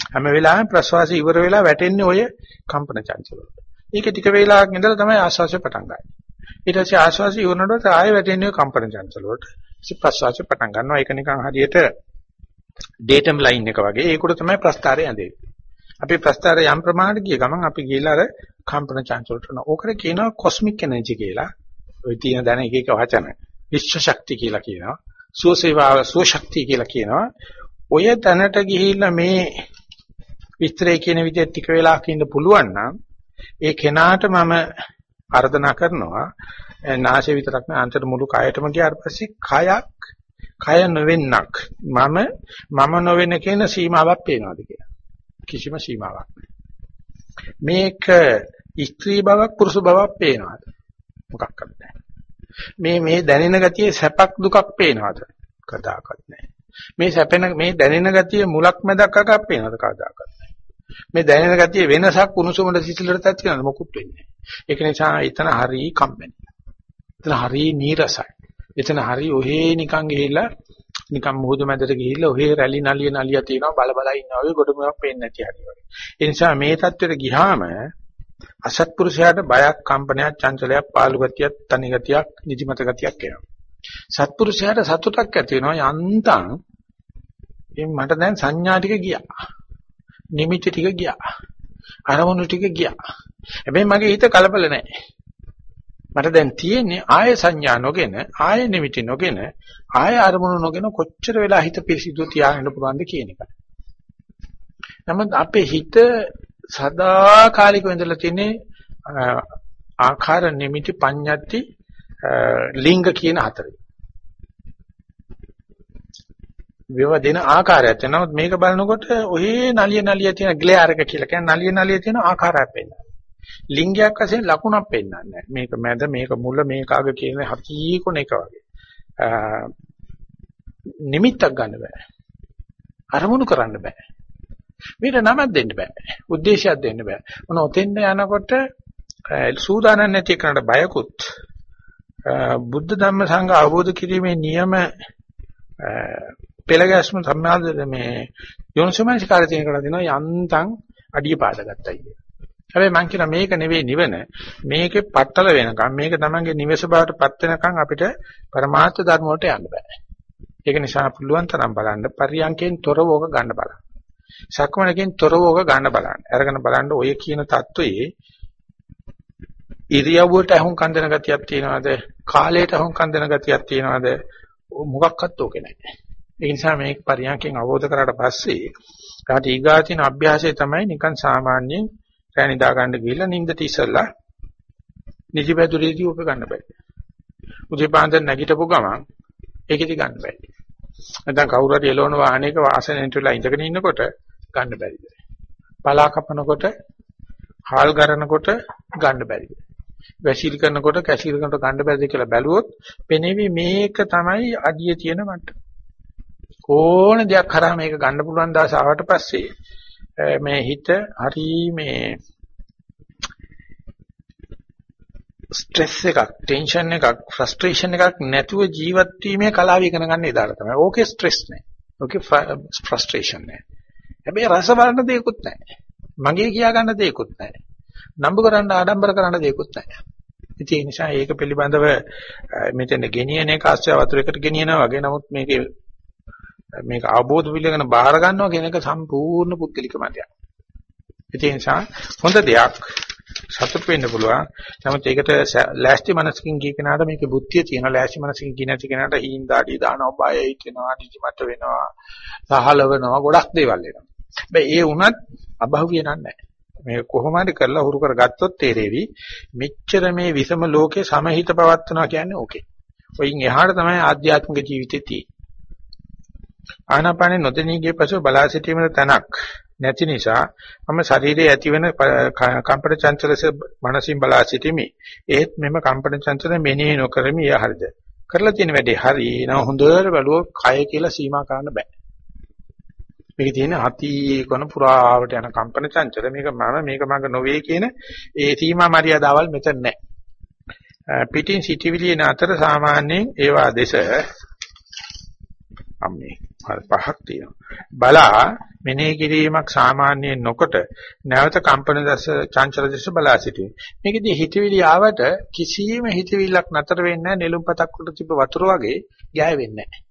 හැම වෙලාවෙම ප්‍රශ්වාසය ඉවර වෙලා වැටෙන්නේ ඔය කම්පන චංචල වලට. ඒක ටික වේලාවක් ඉඳලා තමයි ආශ්වාසය පටන් ගන්නේ. ඊට පස්සේ ආශ්වාසය ඉවරනකොට ආයෙ වැටෙන්නේ කම්පන චංචල වලට. ඉතින් ප්‍රශ්වාසය පටන් ගන්නවා. ඒක නිකන් හරියට ඩේටම් ලයින් එක වගේ. ඒකට තමයි ප්‍රස්තාරය ඇඳෙන්නේ. අපි ප්‍රස්තාරය යම් ප්‍රමාණයකට ගිය ගමන් අපි ගිහලා අර කම්පන චංචල වලට යනවා. ඕකට කියනවා කොස්මික් එනර්ජි කියලා. ওই තියෙන දැන එක එක වචන. විශ්ව ශක්තිය කියලා කියනවා. සුවසේවාව සුවශක්තිය කියලා කියනවා. ඔය තැනට ගිහිල්ලා මේ විස්තරය කියන විදිහට ටික වෙලාවක් ඉන්න පුළුවන් නම් ඒ කෙනාට මම ආර්දනා කරනවා නාසය විතරක් නෑ අන්තර මුළු කයටම ගියාට පස්සේ කයක් කය නොවෙන්නක් මම මම නොවෙන කියන සීමාවක් පේනවාද කියලා කිසිම සීමාවක් මේක ස්ත්‍රී බවක් පුරුෂ බවක් පේනවාද මොකක්වත් නැහැ. මේ මේ දැනෙන ගතියේ සැපක් දුකක් පේනවද? කදාකත් නැහැ. මේ සැපෙන මේ දැනෙන ගතිය මුලක් මැදක් අගක් පේනවද? කදාකත් නැහැ. මේ දැනෙන ගතිය වෙනසක් උණුසුමට සිසිලට තත් වෙනවද? මොකුත් වෙන්නේ නැහැ. ඒක නිසා එතන හරි කම්මැලි. එතන හරි නීරසයි. එතන හරි ඔහේ නිකන් ගිහිල්ලා නිකන් මුහුදු මැදට ගිහිල්ලා ඔහේ රැලි නලිය නලිය තියෙනවා බල බල ඉන්නවා වගේ ගොඩමුවක් පේන්නේ නැති හරි වගේ. ඒ නිසා මේ தත්වෙට ගිහාම අසත්පුරුෂයාට බයක් කම්පනයක් චංචලයක් පාළු ගතියක් තනි ගතියක් නිදිමත ගතියක් එනවා සත්පුරුෂයාට සතුටක් ඇති වෙනවා යන්තම් මට දැන් සංඥා ටික ගියා නිමිති ටික ගියා. අරමුණු ටික ගියා. හැබැයි මගේ හිත කලබල නැහැ. මට දැන් තියෙන්නේ ආය සංඥා නොගෙන, ආය නිමිති නොගෙන, ආය අරමුණු නොගෙන කොච්චර වෙලා හිත පිරිසිදු තියාගෙන පුළුවන්ද කියන එක. නමුත් අපේ හිත සදාකාලිකව ඉඳලා තියෙන්නේ ආකාර නිමිති පඤ්ඤාති ලිංග කියන හතරේ. විව දෙන ආකාරයක් තියෙනවා. නමුත් මේක බලනකොට ඔහේ නලිය නලිය තියෙන ග්ලෙයාර් එක කියලා කියන්නේ නලිය නලිය තියෙන ආකාරයක් පෙන්නනවා. ලිංගයක් වශයෙන් ලකුණක් පෙන්නන්නේ මේක මැද මේක මුල මේක අග කියන හති කොන එක වගේ. නිමිත්තක් ගන්න බෑ. අරමුණු කරන්න බෑ. මීට නමක් දෙන්න බෑ. ಉದ್ದೇಶයක් දෙන්න බෑ. මොන ඔතෙන්න යනකොට සූදානම් නැති එකට බයකුත් බුද්ධ ධම්ම සංඝ අවබෝධ කිරීමේ නියම පෙළගැස්ම සම්මාද මේ යොන්සමයි කාර්ය තියෙන කරලා දෙනවා යන්තම් අඩිය පාදගත්තයි කියලා. හැබැයි මං කියන මේක නෙවෙයි නිවන. මේකේ පట్టල වෙනකම් මේක තමංගේ නිවස බවට පත් වෙනකම් අපිට પરමාර්ථ ධර්ම වලට යන්න බෑ. ඒක නිසා පුළුවන් තරම් බලන්න පරියන්කෙන් තොරව ඕක ගන්න බලන්න. සක්මණකින් තොරව ඕක ගන්න බලන්න. අරගෙන බලන්න ඔය කියන தত্ত্বයේ ඉරියව්වට අහුම්කම් දෙන ගතියක් තියෙනවද? කාලයට අහුම්කම් දෙන ගතියක් තියෙනවද? මොකක්වත් ඕකේ නැහැ. ඒ නිසා මේක පරියන්කෙන් අවබෝධ කරාට පස්සේ කාට ඊගාතින අභ්‍යාසය තමයි නිකන් සාමාන්‍යයෙන් රැ නිදා ගන්න ගිහලා නිින්දට ඉස්සලා නිදිපැතුරේදී ඕක ගන්න බෑ. උදේ පාන්දර නැගිටපු ගමන් ඒකෙදි ගන්න බෑ. නැත්නම් කවුරු හරි එළවන වාහනයක වාසනෙට වෙලා ඉඳගෙන ඉන්නකොට ගන්න බැරිද? පලා කපනකොට, හාල් ගරනකොට ගන්න බැරිද? වැසිල් කරනකොට, කැසිල් කරනකොට ගන්න බැරිද කියලා බැලුවොත් පෙනෙවි මේක තමයි අඩිය තියෙන මට්ටම. ඕන දෙයක් කරා මේක ගන්න පුළුවන් දාස ආවට පස්සේ මේ හිත හරි මේ ස්ට්‍රෙස් එකක් ටෙන්ෂන් එකක් ෆ්‍රස්ට්‍රේෂන් එකක් නැතුව ජීවත් වීමේ කලාව ඉගෙන ගන්න එදාට තමයි. ඕකේ ස්ට්‍රෙස් නැහැ. ඕකේ ෆ්‍රස්ට්‍රේෂන් නැහැ. හැබැයි රස බලන්න දෙයක්වත් නැහැ. මගේ කියා ගන්න දෙයක්වත් නැහැ. නම්බු කරන්න ආඩම්බර කරන්න දෙයක්වත් නැහැ. ඉතින් ඒ නිසා ඒක පිළිබඳව මෙතන ගෙනියන එක ආශ්‍රය වතුරයකට ගෙනියනවා වගේ නමුත් මේකේ මේක අවබෝධ පිළිගෙන බාර ගන්නවා කියන එක සම්පූර්ණ පුද්ගලික මතයක්. ඒ නිසා හොඳ දෙයක් සතුට වෙන්න පුළුවන්. නමුත් ඒකට ලෑස්ති මනසකින් ගිය කෙනාට මේකේ බුද්ධිය තියෙනවා. ලෑස්ති මනසකින් ගිය නැති කෙනාට හීන් දාඩි දානවා, බය හිතෙනවා, නිදිමත වෙනවා, සහලවනවා, ගොඩක් දේවල් එනවා. හැබැයි ඒ වුණත් අභව්‍ය නෑ. මේ කොහොම හරි කරලා හුරු කරගත්තොත් තේරෙවි මෙච්චර මේ විසම ලෝකේ සමහිත පවත්වනවා කියන්නේ ඕකේ. ඔයින් එහාට තමයි ආධ්‍යාත්මික ජීවිතේ තියෙන්නේ. ආනාපානෙ නොදෙනී ගිය පසු බලා සිටීමේ තැනක් නැති නිසා මම ශරීරයේ ඇතිවෙන කම්පන චංචලස මනසින් බලා සිටිමි. ඒත් මෙම කම්පන චංචල මෙනෙහි නොකරමි. එය හරිද? කරලා තියෙන වැඩේ හරි. නම හොඳට බලුවොත් කය කියලා සීමා කරන්න බෑ. මේකේ තියෙන අති කොන පුරාවට යන කම්පන චංචල මේක මම මේක මග නොවේ කියන ඒ සීමා මරියාදාවල් මෙතන නැහැ. පිටින් සිටිවිලි අතර සාමාන්‍යයෙන් ඒවා දෙස අම්මේ පහක් තියෙනවා. බලා මෙනෙහි කිරීමක් සාමාන්‍යයෙන් නොකොට නැවත කම්පන දස චංචල දස බලා සිටීම. මේකදී හිතවිලි ආවට කිසියම් හිතවිල්ලක් නතර වෙන්නේ නැහැ නෙළුම්පතක් උඩ තිබ්බ වතුර වගේ ගෑය වෙන්නේ නැහැ.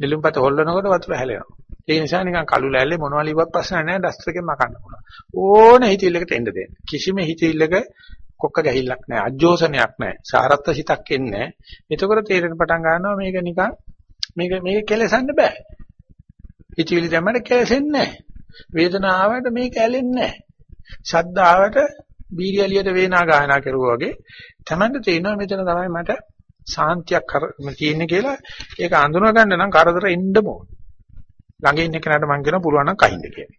නෙළුම්පත හොල්ලනකොට වතුර හැලෙනවා. ඒ නිසා නිකන් කළු ලෑල්ලේ මොනවා ලිව්වත් ප්‍රශ්න නැහැ ඩස්ටර් එකෙන් මකන්න පුළුවන්. ඕන හිතවිල්ලකට එන්න දෙන්න. කිසිම හිතවිල්ලක කොක්ක ගැහිල්ලක් නැහැ. අජෝසනයක් නැහැ. සාරත්ව හිතක් එන්නේ නැහැ. එතකොට තේරෙන පටන් ගන්නවා මේක නිකන් මේක මේක කෙලසන්න බෑ. හිතවිලි දැම්මම කෙලසෙන්නේ නැහැ. වේදනාවට මේක ඇලෙන්නේ නැහැ. ශබ්ද ආවට බීරියලියට වේනා ගායනා කරුවා වගේ තමන්ට තේරෙනවා මෙතන තමයි මට සාන්තියක් තියෙන්නේ කියලා ඒක අඳුන ගන්න නම් කරදර එන්න ඕන. ළඟ ඉන්න කෙනාට මම කියනවා පුළුවන් නම් කහින්ද කියලා.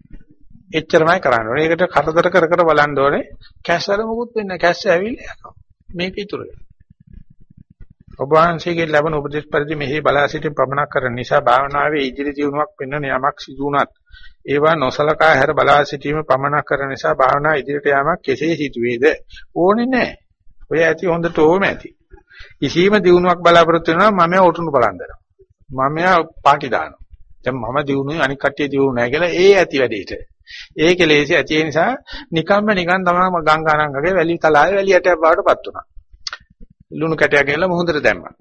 එච්චරමයි කරන්න ඕනේ. ඒකට කරදර කර කර බලන්න ඕනේ. කැස්සර මොකුත් වෙන්නේ නැහැ. කැස්ස ඇවිල්ලා යනවා. මේක ඉතුරු වෙනවා. ඔබ වහන්සේගේ ලැබෙන උපදේශ පරිදි මෙහි බලා සිටින් ප්‍රමණක් කරන නිසා භාවනාවේ ඉදිරි දියුණුවක් වෙන්න යමක් සිදු වුණත් ඒවා නොසලකා හැර බලා සිටීම ප්‍රමණක් කරන නිසා භාවනා ඉදිරියට යාමක් කෙසේ සිදුවේද ඕනේ නැහැ. ඔය ඇති හොඳට ඕම ඇති. කිසියම් දියුණුවක් බලාපොරොත්තු වෙනවා මම ඔටුනු බලන්දනවා. මම පාටි දානවා. දැන් මම දියුණුවේ අනික් කට්ටිය දියුණු නැහැ කියලා ඒ ඇති වැඩේට. ඒක ලේසි ඇති ඒ නිසා නිකම්ම නිකන් තමයි ගංගානංගගේ වැලි තලාවේ වැලියට බවට පත් වුණා. ලුණු කැටයක් ගෙනලා මුහුදට දැම්මා.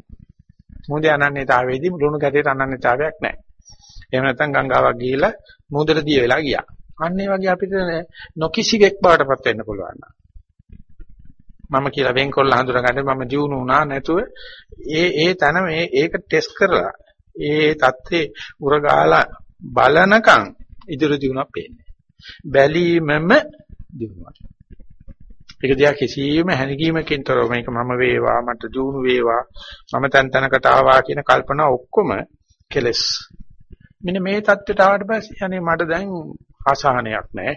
මුහුදේ අනන්‍යතාවයේදී ලුණු කැටේට අනන්‍යතාවයක් නැහැ. එහෙම නැත්නම් ගංගාවක් ගිහිලා මුහුදට දිය වෙලා ගියා. අන්න ඒ වගේ අපිට නොකිසිවෙක් බවටපත් වෙන්න පුළුවන්. මම කියලා වෙන්කොල්ල හඳුනාගන්න මම ජීවුණු වුණා නැතුව ඒ ඒ තන මේ ඒක ටෙස්ට් කරලා ඒ தත්ත්වේ උරගාලා බලනකම් ඉදිරි දිනුවක් පේන්නේ. බැලීමම දිනුවක්. ඒක දිහා කිසියම් හැඟීමකින් තොරව මේක මම වේවා මට දිනු වේවා මම තන් තනකට ආවා කියන කල්පනා ඔක්කොම කෙලස්. මෙන්න මේ தත්ත්වයට ආවට පස්සේ අනේ මට දැන් ආසහනයක් නැහැ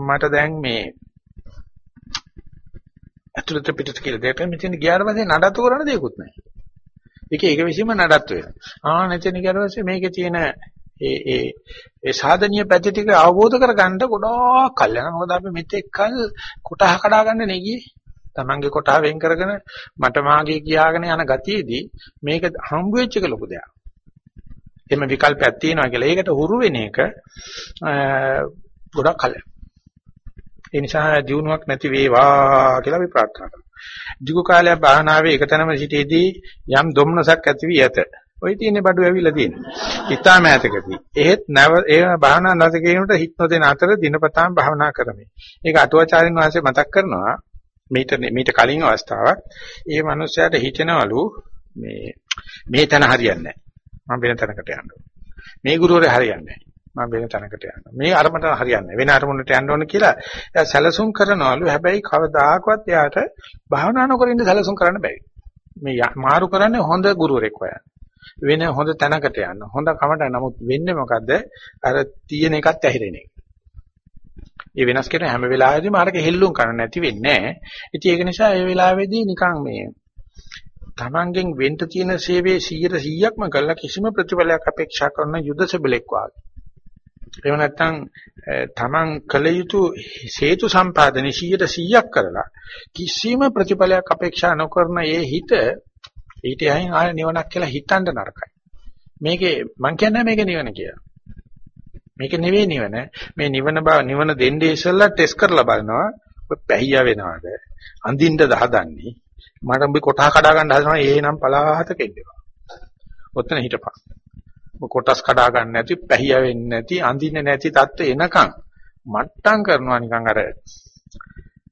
මට දැන් මේ අතුලත පිටත කියලා දෙයක් මෙතන ගියාට පස්සේ නඩත්තු කරන්න දෙයක්වත් නැහැ ඒක ඒක විසීම නඩත්තු වෙනවා. ආ නැතෙන ගියාට පස්සේ මේකේ තියෙන ඒ ඒ ඒ සාධනීය පැති ටික අවබෝධ කරගන්න ගොඩාක් කල් යනවා. මොකද අපි මෙතෙක් කල් කොටහ කඩා ගන්න නෙගියේ. Tamange කොටහ වෙන් කරගෙන මට මාගේ කියාගෙන යන ගතියේදී මේක හම්බ වෙච්ච එක ලොකු දෙයක්. එimhe විකල්පයක් තියෙනවා කියලා. ඒකට හුරු වෙන එක ගොඩක් කල් ඒ නිසා දිනුවක් නැති වේවා කියලා අපි ප්‍රාර්ථනා කරනවා. දිගු කාලයක් භාවනාවේ එකතැනම සිටීදී යම් දුම්නසක් ඇති වී ඇත. ওই තියෙන බඩු ඇවිල්ලා තියෙනවා. ඊටාම ඈතකදී. එහෙත් නැව ඒ භාවනා නැතිකේනට හිත නොදෙන අතර දිනපතාම භාවනා කරමි. ඒක අටුවාචාරින් වහන්සේ මතක් කරනවා. මීට මීට කලින් අවස්ථාවක් ඒ මනුස්සයාට හිතෙනවලු මේ මේ තැන හරියන්නේ නැහැ. මම වෙන තැනකට යන්න මේ ගුරුවරයා හරියන්නේ නැහැ. මම වෙන තැනකට යන්න. මේ අරමුණට හරියන්නේ වෙන අරමුණට යන්න ඕන කියලා එයා සැලසුම් කරනවලු. හැබැයි කවදාකවත් එයාට භාවනා නොකර ඉන්න සැලසුම් කරන්න බැරි. මේ මාරු කරන්නේ හොඳ ගුරුවරෙක් හොයන්න. වෙන හොඳ තැනකට යන්න. හොඳ කමට නමුත් වෙන්නේ මොකද්ද? අර තියෙන එකත් ඇහිරෙන එක. ඒ වෙනස් කරන හැම වෙලාවෙදීම අරක හෙල්ලුම් කරන්න නැති වෙන්නේ නැහැ. ඉතින් ඒක නිසා ඒ වෙලාවේදී නිකන් මේ තමන්ගෙන් වෙන්න තියෙන සේවයේ 100%ක්ම කළා කිසිම ප්‍රතිඵලයක් අපේක්ෂා කරන යුද සෙබලෙක් වාගේ. එහෙම නැත්නම් තමන් කළ යුතු හේතු සම්පාදනයේ 100%ක් කරලා කිසිම ප්‍රතිඵලයක් අපේක්ෂා නොකරන ඒ හිත ඊට යහින් ආය නිවනක් කියලා හිතන්න නරකයි. මේකේ මං කියන්නේ මේක නිවන කියලා. මේක නෙවෙයි නිවන. මේ නිවන බව නිවන දෙන්නේ ඉස්සෙල්ලා ටෙස්ට් කරලා බලනවා. ඔය පැහිය වෙනවද? අඳින්නද හදන්නේ? මට උඹ කොටහ කඩා ගන්න හදනවා. ඒනම් පලාහතක ඉන්නවා. ඔතන හිටපන්. කොටස් කඩා ගන්න නැති, පැහිය වෙන්නේ නැති, අඳින්නේ නැති තත්ත්ව එනකන් මට්ටම් කරනවා නිකන් අර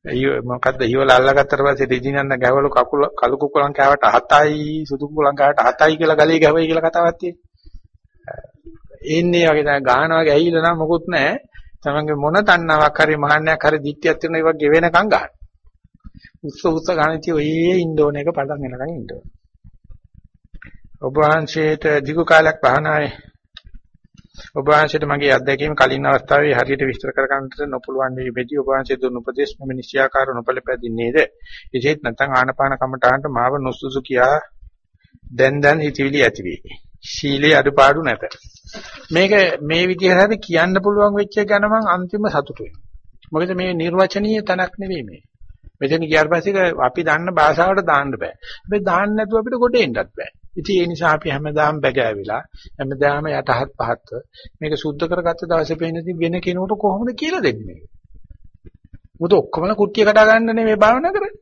මොකද්ද ඊවල අල්ලගත්තට පස්සේ රිජිනන්න ගැවලු කකුල කළු කුකුලන් කෑවට 7යි සුදු කුකුලන් කෑවට 7යි කියලා ගලේ ගැවයි කියලා කතාවක් තියෙනවා. එන්නේ වගේ තමයි ගහනවා වගේ ඇහිලා නම් මොකුත් නැහැ. තමන්ගේ මොන තණ්හාවක් හරි මහන්නයක් හරි දික්තියක් තියෙන ඒවා ගෙවෙනකන් ගන්න. උස්ස උස්ස ගානති ඔයේ ඉන්ඩෝන එක පටන් ගන්නකන් ඉන්ඩෝන. ඔබ වහන්සේට දිගු කාලයක් භාවනාවේ ඔබ වහන්සේට මගේ අත්දැකීම් කලින් අවස්ථාවේ හරියට විස්තර කර ගන්නට නොපුළුවන් වී මෙදී ඔබ වහන්සේ දුන් උපදේශ මම නිශ්චයාකාර නොපළපැදින්නේද? එසේත් නැත්නම් ආනපාන කමටහන්ට මාව නොසුසු කියා දැන් දැන් හිතවිලි ඇති වේ ශීලයේ අඩපාඩු නැත. මේක මේ විදිහට හරි කියන්න පුළුවන් වෙච්ච එක ගැන මම අන්තිම සතුටු වෙනවා මොකද මේ නිර්වචනීය තනක් නෙවෙයි මේ. මෙතන ගියාට පස්සේ අපි දන්න භාෂාවට දාන්න බෑ. හැබැයි දාන්න නැතුව අපිට කොට එන්නත් බෑ. ඉතින් ඒ නිසා අපි හැමදාම බැගෑවිලා හැමදාම යටහත් පහත් මේක සුද්ධ කරගත්ත දවසේ පේනදී වෙන කෙනෙකුට කොහොමද කියලා දෙන්නේ මේක. මොකද ඔක්කොමලා කුට්ටිය කඩා ගන්න නෙමෙයි භාවනා කරන්නේ.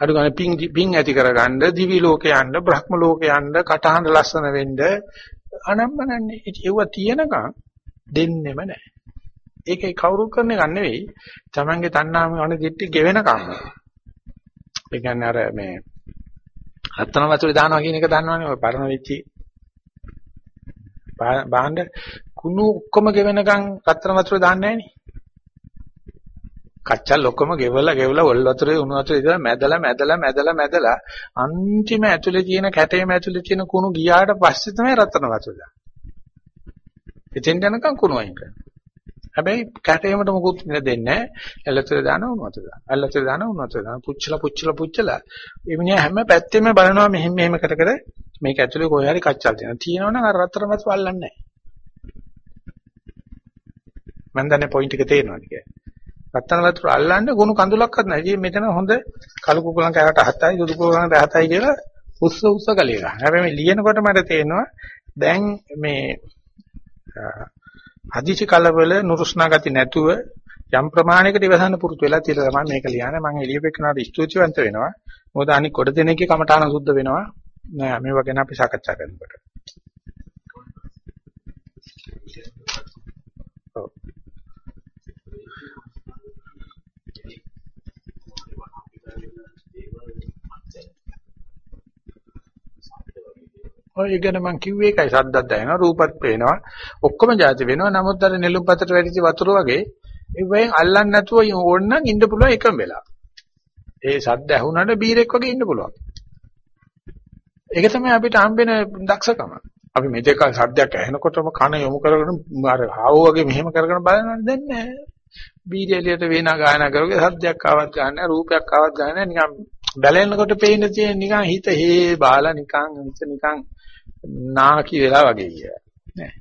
අඩු ගන්න පිං පිං ඇති කරගන්න, දිවි ලෝකේ යන්න, බ්‍රහ්ම ලෝකේ යන්න, කටහඬ ලස්සන වෙන්න අනම්මනන්නේ. ඒව තියෙනකන් දෙන්නෙම නැහැ. ඒකේ කවුරු කරන එක නෙවෙයි. Tamange තණ්හාම අනේ දිට්ටි ගෙවෙනකම්. ඒ කියන්නේ අර මේ රත්තරන් වතුරේ දානවා කියන එක දන්නවනේ ඔය පරණ වෙච්චි බාහන්න කුණු ඔක්කොම ගෙවෙනකන් රත්තරන් වතුර දාන්නේ නැහනේ. කච්චල් ඔක්කොම ගෙවලා ගෙවලා ඔල් වතුරේ උණු වතුරේ ඉඳලා මැදලා මැදලා මැදලා මැදලා අන්තිම ඇතුලේ තියෙන කැටේම ඇතුලේ තියෙන කුණු ගියාට පස්සේ තමයි රත්තරන් වතුර දාන්නේ. එතෙන් යනකම් කුණු අයින් කරනවා. හැබැයි කැටේමට මොකුත් දෙන්නේ නැහැ. ඇල්ලතර දාන උණු වතුර දාන. ඇල්ලතර දාන උණු වතුර දාන. පුච්චලා පුච්චලා පුච්චලා. ඒ මිනිහා හැම පැත්තෙම බලනවා මෙහෙම මෙහෙම කර කර මේක ඇතුලේ කොහේ හරි කච්චල් තියෙනවා. තියෙනවනම් අර රත්තරන් වතුර අල්ලන්නේ නැහැ. මම දන්නේ පොයින්ට් එක තේරෙනවද කියලා. රත්තරන් වතුර අල්ලන්නේ ගුණ කඳුලක්වත් නැහැ. ඉතින් මෙතන හොඳ කළු කුකුලන් කෑවට 7යි සුදු කුකුලන් 10යි කියලා උස්ස උස්ස ගලිය ගන්න. හැබැයි මේ ලියනකොට මට තේරෙනවා දැන් මේ අදිචි කලවල නුරුස්නා ගති නැතුව යම් ප්‍රමාණයකට ඉවසන්න පුරුදු වෙලා තියලා තමයි මේක ලියන්නේ. මම එළියපෙකනට ස්තුතිවන්ත වෙනවා. මොකද අනික කොට දෙනෙක්ගේ කමඨාන සුද්ධ වෙනවා. නෑ මේවා ගැන අපි සාකච්ඡා කරනකොට. ඔය ගැන මම කිව්වේ ඒකයි සද්දක් දැනෙනවා රූපත් පේනවා ඔක්කොම જાති වෙනවා නමුත් අර නෙළුම් පතට වැඩිච්ච වතුර වගේ ඒ වෙන් අල්ලන්නේ නැතුව ඕනනම් ඉන්න පුළුවන් එකම වෙලාව. ඒ සද්ද ඇහුනට බීරෙක් වගේ ඉන්න පුළුවන්. ඒක තමයි අපිට හම්බෙන දක්ෂකම. අපි මෙතෙක් සද්දයක් ඇහෙනකොටම කන යොමු කරගෙන අර ආව වගේ මෙහෙම කරගෙන බලනවනේ දැන් නෑ. බීරෙලියට වේනා ගායනා කරගෙන සද්දයක් ආවත් ගන්න රූපයක් ආවත් ගන්න නිකන් බැලෙනකොට පේන තියෙන නිකන් හිත හේ බාලා නිකන් හිත නිකන් නාකි වෙලා වගේ කියලා. නෑ.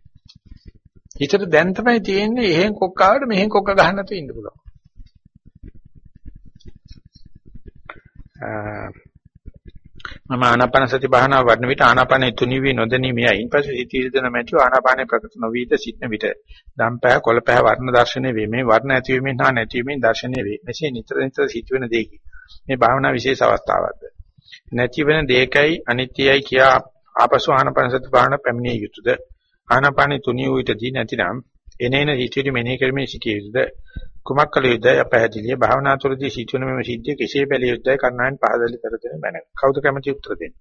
හිතට දැන් තමයි තියෙන්නේ එහෙන් කොක්කාවට මෙහෙන් කොක්ක ගහන්න නැතුව ඉන්න පුළුවන්. මම ආනාපාන සති භාවනාව වඩන විට ආනාපානෙ තුනී නොදැනීමයි. ඊපස්සේ සිතී දෙන මැටිව ආනාපානෙ ප්‍රකට නොවීද සිටන විට දම්පෑ කොළපෑ වර්ණ දර්ශනය වේ. මේ වර්ණ ඇතිවීමෙන් හා නැතිවීමෙන් දර්ශනය වේ. මෙසේ නිතර නිතර සිටවෙන දෙයකි. මේ භාවනා විශේෂ අවස්ථාවක්ද. නැතිවෙන දෙයකයි අනිත්‍යයි කියා ආපසු ආනාපාන සති භාවනාව පැමිණිය යුතුයද? ආනාපානෙ තුනී වූ විටදී නැතිනම් එනේන හිතවිලි මෙනෙහි කරමින් සිටිය යුතුයද? කුමක් කළ යුතුදයි අපහැදිලිය භාවනා තුළදී සිටින මෙම සිද්ධිය කෙසේ බැලිය යුතුදයි කර්ණයන් පහදලි කර දෙන බැන. කවුද කැමති උත්තර දෙන්න?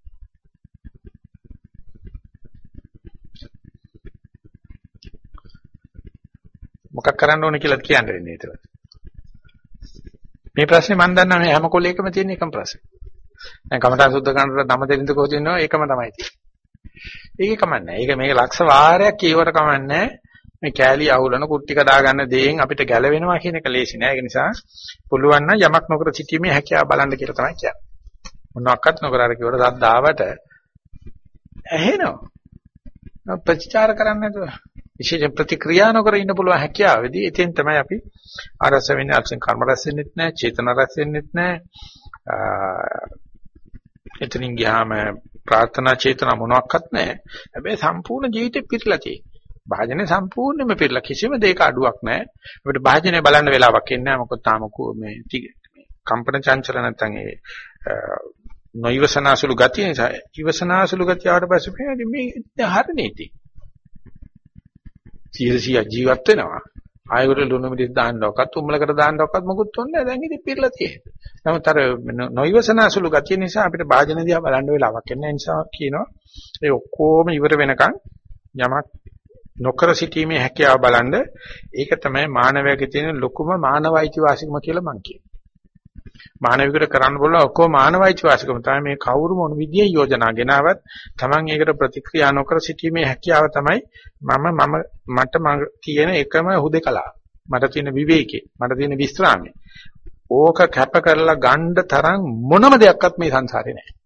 මොකක් කරන්න ඕනේ කියලා කියන්න වෙන්නේ ඒතර. මේ ප්‍රශ්නේ මම දන්නා මේ හැම කොලේකම තියෙන එකම ප්‍රශ්නේ. දැන් කමඨා සුද්ධ කරනකොට නම දෙන්න කොහොමද ඉන්නව ඒකම තමයි තියෙන්නේ. ඒක කමන්නේ. ඒක මේක ලක්ෂ වාරයක් කියවර කමන්නේ. මේ කෑලි අහුලන කුට්ටි කඩා ගන්න දේෙන් අපිට ගැලවෙනවා කියන එක ලේසි නෑ. ඒක නිසා පුළුවන් නම් යමක් නොකර සිටීමේ හැකියාව බලන්න කියලා තමයි කියන්නේ. මොනවාක්වත් නොකර අර කිව්වට සද්ද ආවට ඇහෙනවා. ප්‍රතිචාර කරන්නේ නැතුව විශේෂ ප්‍රතික්‍රියා නොකර ඉන්න පුළුවන් හැකියාවේදී එතෙන් තමයි අපි අරස වෙන්නේ අක්ෂණ කර්ම රැස් වෙන්නෙත් නැහැ, චේතන රැස් වෙන්නෙත් නැහැ. එතනින් ගියාම ප්‍රාර්ථනා චේතන මොනවත් නැහැ. හැබැයි සම්පූර්ණ ජීවිතේ පිරලා තියෙනවා. භාජනය සම්පූර්ණයෙන්ම පිරලා කිසිම දෙයක අඩුවක් නැහැ. අපිට භාජනය බලන්න වෙලාවක් එන්නේ නැහැ. මොකද තාම මේ කම්පන චංචල නැත්නම් ඒ නොයවසනාසුළු ගතිය නිසා ඉවසනාසුළු ගතිය ආවට පස්සේ මේ මේ හරිනේටි. 100 ජීවත් වෙනවා. ආයෙකට ලුණු මිරිස් දාන්නවක්වත් උම්මලකට දාන්නවක්වත් මොකුත් ඕනේ නැහැ. දැන් ඉතින් පිරලා තියෙන්නේ. නමුත් අර නොයවසනාසුළු ගතිය නිසා අපිට භාජන දිහා බලන්න වෙලාවක් එන්නේ නිසා කියනවා ඒ ඔක්කොම ඉවර වෙනකන් යමක් නොකර සිටීමේ හැකියාව බලන්න ඒක තමයි මානවයාගේ තියෙන ලොකුම මානවයිති වාසිකම කියලා මං කියන්නේ. මානවිකට කරන්න බෝල ඔක්කොම මානවයිති වාසිකම තමයි මේ කවුරු මොන විදියෙ යෝජනා ගෙනාවත් Taman ඒකට ප්‍රතික්‍රියා නොකර සිටීමේ හැකියාව තමයි මම මම මට තියෙන එකම හුදේකලාව. මට තියෙන විවේකේ, මට තියෙන විස්රාමයේ. ඕක කැප කරලා ගන්න තරම් මොනම දෙයක්වත් මේ සංසාරේ නැහැ.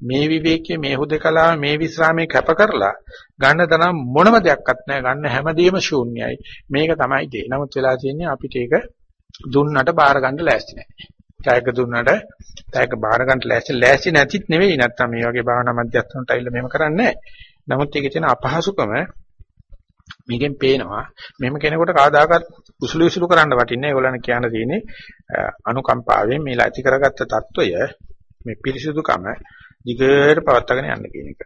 මේ විවේකයේ මේ හුදකලාව මේ විස්රාමයේ කැප කරලා ගන්න තරම් මොනම දෙයක්වත් නැහැ ගන්න හැමදේම ශූන්‍යයි මේක තමයි දේ. නමුත් වෙලා තියෙන්නේ අපිට ඒක දුන්නට බාර ගන්න ලෑස්ති නැහැ. තෑග දුන්නට තෑග බාර ගන්න ලෑස්ති ලෑස්ති නැතිත් නෙවෙයි නැත්තම් මේ වගේ භාවනා මධ්‍යස්ථානට ඇවිල්ලා මෙහෙම කරන්නේ නැහැ. නමුත් ඒකේ තියෙන අපහසුකම මේකෙන් පේනවා මෙහෙම කෙනෙකුට කාදාකත් උසුළු විසුළු කරන්න වටින්නේ ඒගොල්ලන් කියන තියෙන්නේ අනුකම්පාවෙන් මේ ලැති කරගත්ත తত্ত্বය මේ පිරිසිදුකම දිගට පවත්වාගෙන යන්න කියන එක.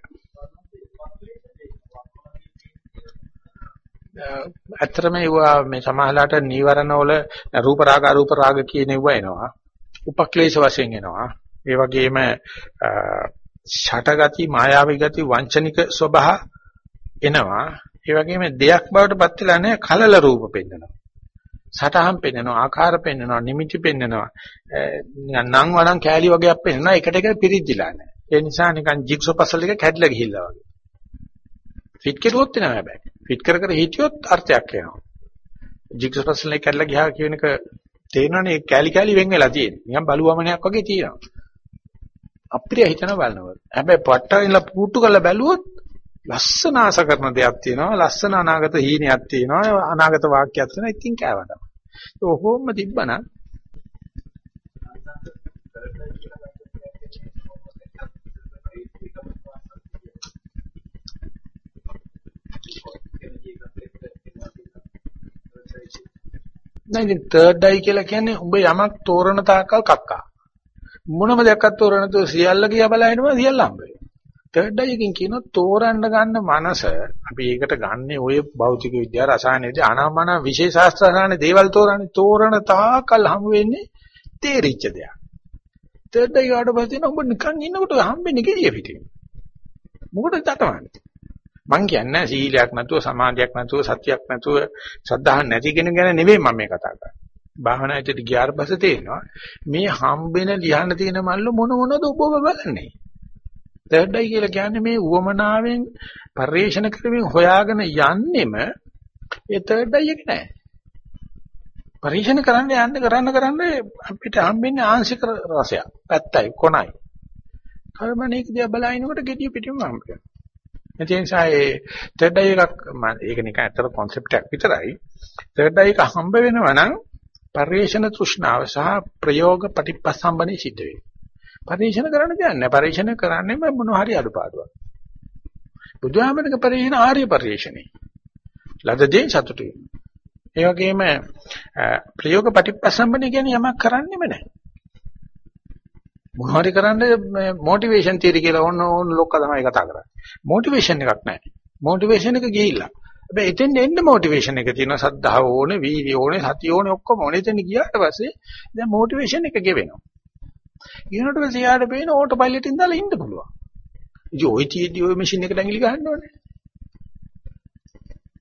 ඇත්තටම ඒවා මේ සමාහලට නීවරණ වල රූප රාග අරූප රාග කියන ඒවා එනවා. උපක්ලේශ වශයෙන් එනවා. ඒ වගේම ෂටගති මායාවී ගති වංචනික ස්වභාව එනවා. ඒ වගේම දෙයක් බවට පත් වෙලා නැහැ කලල රූප පෙන්වනවා. සටහන් පෙන්වනවා, ආකාර පෙන්වනවා, නිමිති පෙන්වනවා. නම් වණන් කෑලි වගේක් පෙන්වනවා. එකට එක පිරිද්දිලා නැහැ. ඒ නිසා නිකන් ජිග්සෝ පසල් එක කැඩලා ගිහිල්ලා වගේ. ෆිට කෙරුවොත් එනවා හැබැයි. ෆිට කර කර හිටියොත් අර්ථයක් එනවා. ජිග්සෝ පසල් එක කැඩලා ගියා කියන එක තේරෙනවනේ කෑලි කෑලි වෙන් වෙලා තියෙන්නේ. නිකන් බලුවමනයක් වගේ තියෙනවා. අප්‍රිය හිතන බලනවල. හැබැයි පට්ටයිලා පුට්ටු කරලා බැලුවොත් ලස්සන ආස කරන දෙයක් තියෙනවා. ලස්සන අනාගත හීනයක් තියෙනවා. අනාගත වාක්‍යයක් තියෙනවා. ඉතින් කෑවද. ඒක ඔහොම තිබ්බනම් දැන් තර්ඩ් අයි කියලා කියන්නේ උඹ යමක් තෝරන තාක්කල් කක්කා. මොනම දෙයක්වත් තෝරන තු සියල්ල කියා බලහිනවා සියල්ල හම්බ වෙනවා. තර්ඩ් අයි එකකින් කියනවා තෝරන්න ගන්න මනස අපි ඒකට ගන්නෙ ඔය භෞතික විද්‍යාව රසායන විද්‍යාව අනාමන විශේෂ ශාස්ත්‍ර රසායන දේවල් තෝරන්නේ තෝරන තාක්කල් හම්බ වෙන්නේ තේරිච්ච දෙයක්. තර්ඩ් අයි වලට පස්සේ උඹ නිකන් ඉන්නකොට හම්බෙන්නේ කෙලිය පිටින්. මොකටද තටවන්නේ? මං කියන්නේ සීලයක් නැතුව සමාධියක් නැතුව සත්‍යයක් නැතුව ශ්‍රද්ධාවක් නැති කෙනෙක් ගැන නෙවෙයි මම මේ කතා කරන්නේ. භාවනායිට ගියාට පස්සේ තේරෙනවා මේ හම්බෙන ලියන්න තියෙන මල්ල මොන මොනද ඔබ ඔබ බලන්නේ. තර්ඩ්යි කියලා කියන්නේ මේ උවමනාවෙන් පරිේශන කරමින් හොයාගෙන යන්නෙම ඒ තර්ඩ්යි එක නෑ. පරිේශන කරන්න යන්න කරන්න කරන්න අපිට හම්බෙන්නේ ආංශික රසයක්. පැත්තයි කොනයි. කර්මණේක දිහා බලනකොට gediya පිටින්ම හම්බ වෙනවා. ඒ නිසා ඒ තර්ඩ් අයි එකක් ඒක නිකන් ඇත්තට concept එකක් විතරයි. තර්ඩ් අයි එක හම්බ වෙනවා නම් පරිේශන තෘෂ්ණාව සහ ප්‍රයෝග ප්‍රතිපස්සම්බනේ සිද්ධ වෙනවා. පරිේශන කරන්න දෙයක් නැහැ. පරිේශන කරන්නේම මොන හරි අඩුපාඩුවක්. බුදුහාමරක පරිේශන ආර්ය පරිේශනේ. ලදදී සතුටු වෙනවා. ඒ වගේම ප්‍රයෝග ප්‍රතිපස්සම්බනේ කියන්නේ යමක් කරන්නෙම නැහැ. මොනවාරි කරන්න මොටිවේෂන් තියරි කියලා ඕන ඕන ලොක්ක තමයි කතා කරන්නේ. මොටිවේෂන් එකක් නැහැ. මොටිවේෂන් එක ගිහිල්ලා. හැබැයි එතෙන් එන්න මොටිවේෂන් එක තියෙනවා. සද්ධාව ඕනේ, වීර්යය ඕනේ, සතිය ඕනේ ඔක්කොම ඕනේ. එතන ගියාට පස්සේ දැන් මොටිවේෂන් එක ගෙවෙනවා. ඊනොට පස්සේ යාට පේන ඕටෝ පයිලට් එකෙන් දාලා ඉන්න පුළුවන්. ඉතින් ওই තියදී ওই මැෂින් එකට ඇඟිලි ගහන්න ඕනේ.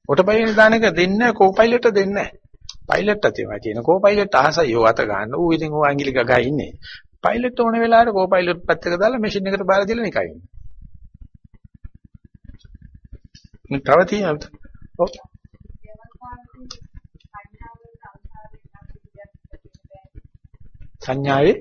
ඕටෝ පයිලට් දාන එක දෙන්නේ නැහැ, කෝ පයිලට් දෙන්නේ නැහැ. පයිලට් අතේමයි තියෙන. කෝ පයිලට් අහසයි යෝ අත ගන්න. ඌ ඉතින් ඌ ඇඟිලි ගගා ඉන්නේ. පයිලට් ඕන වෙලාවට කෝ පයිලට් පැත්තක දාලා මැෂින් එකට බාර දීලා නිකන් ඉන්නේ. මම තව තියෙනවා. ඔව්. සංඥාවේ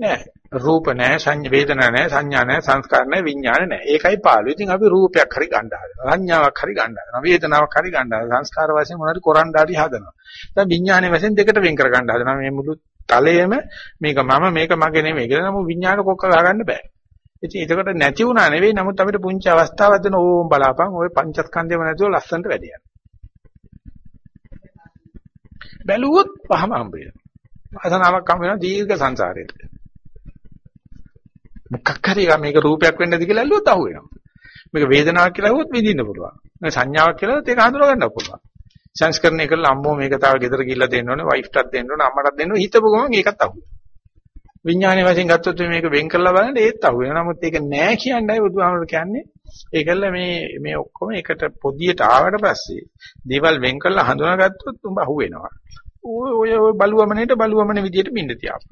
නෑ රූප නෑ සංඥා වේදනා නෑ සංඥා නෑ සංස්කාර නෑ විඥාන නෑ ඒකයි පාළු. ඉතින් අපි රූපයක් හරි ගන්න හදනවා. සංඥාවක් හරි ගන්න හදනවා. වේදනාවක් හරි ගන්න හදනවා. සංස්කාර වශයෙන් මොනවාරි කොරන් ඩාඩි හදනවා. දැන් විඥානයේ වශයෙන් දෙකට වෙන් කර ගන්න හදනවා. මේ මුළු තලයේම මේක මම මේක මගේ නෙමෙයි කියලා නමුත් විඥාන කොක්ක ගහගන්න බෑ. ඉතින් ඒකට නැති වුණා නෙවෙයි නමුත් අපිට පුංචි අවස්ථාවක් දෙන ඕම් බලාපන් ওই පංචස්කන්ධයම නැතුව ලස්සනට වැඩ යනවා. බැලුවොත් පහම හම්බ වෙනවා. අසනාවක් හම්බ වෙනවා දීර්ඝ සංසාරයට. මොකක් හරි මේක රූපයක් වෙන්නද කියලා ඇල්ලුවොත් අහු වෙනවා. මේක වේදනාවක් කියලා ඇහුවොත් විඳින්න පුළුවන්. මේක සංඥාවක් කියලා ඒක හඳුනා ගන්න පුළුවන්. සංස්කරණය කරලා අම්මෝ මේක තව ගෙදර ගිහිල්ලා දෙන්න ඕනේ, වයිෆ්ටත් දෙන්න ඕනේ, අම්මටත් දෙන්න ඕනේ. හිතපු ගමන් ඒකත් අහු වෙනවා. විඥානයේ වශයෙන් ගත්තොත් මේක වෙන් කරලා බලන්න ඒත් අහු වෙනවා. නමුත් ඒක නෑ කියන්නයි බුදුහාමර කියන්නේ. ඒකල්ල මේ මේ ඔක්කොම එකට පොදියට ආවට පස්සේ දේවල් වෙන් කරලා හඳුනාගත්තොත් උඹ අහු වෙනවා. ඔය ඔය බලුවමනේට බලුවමන විදියට බින්ද තියාපන්.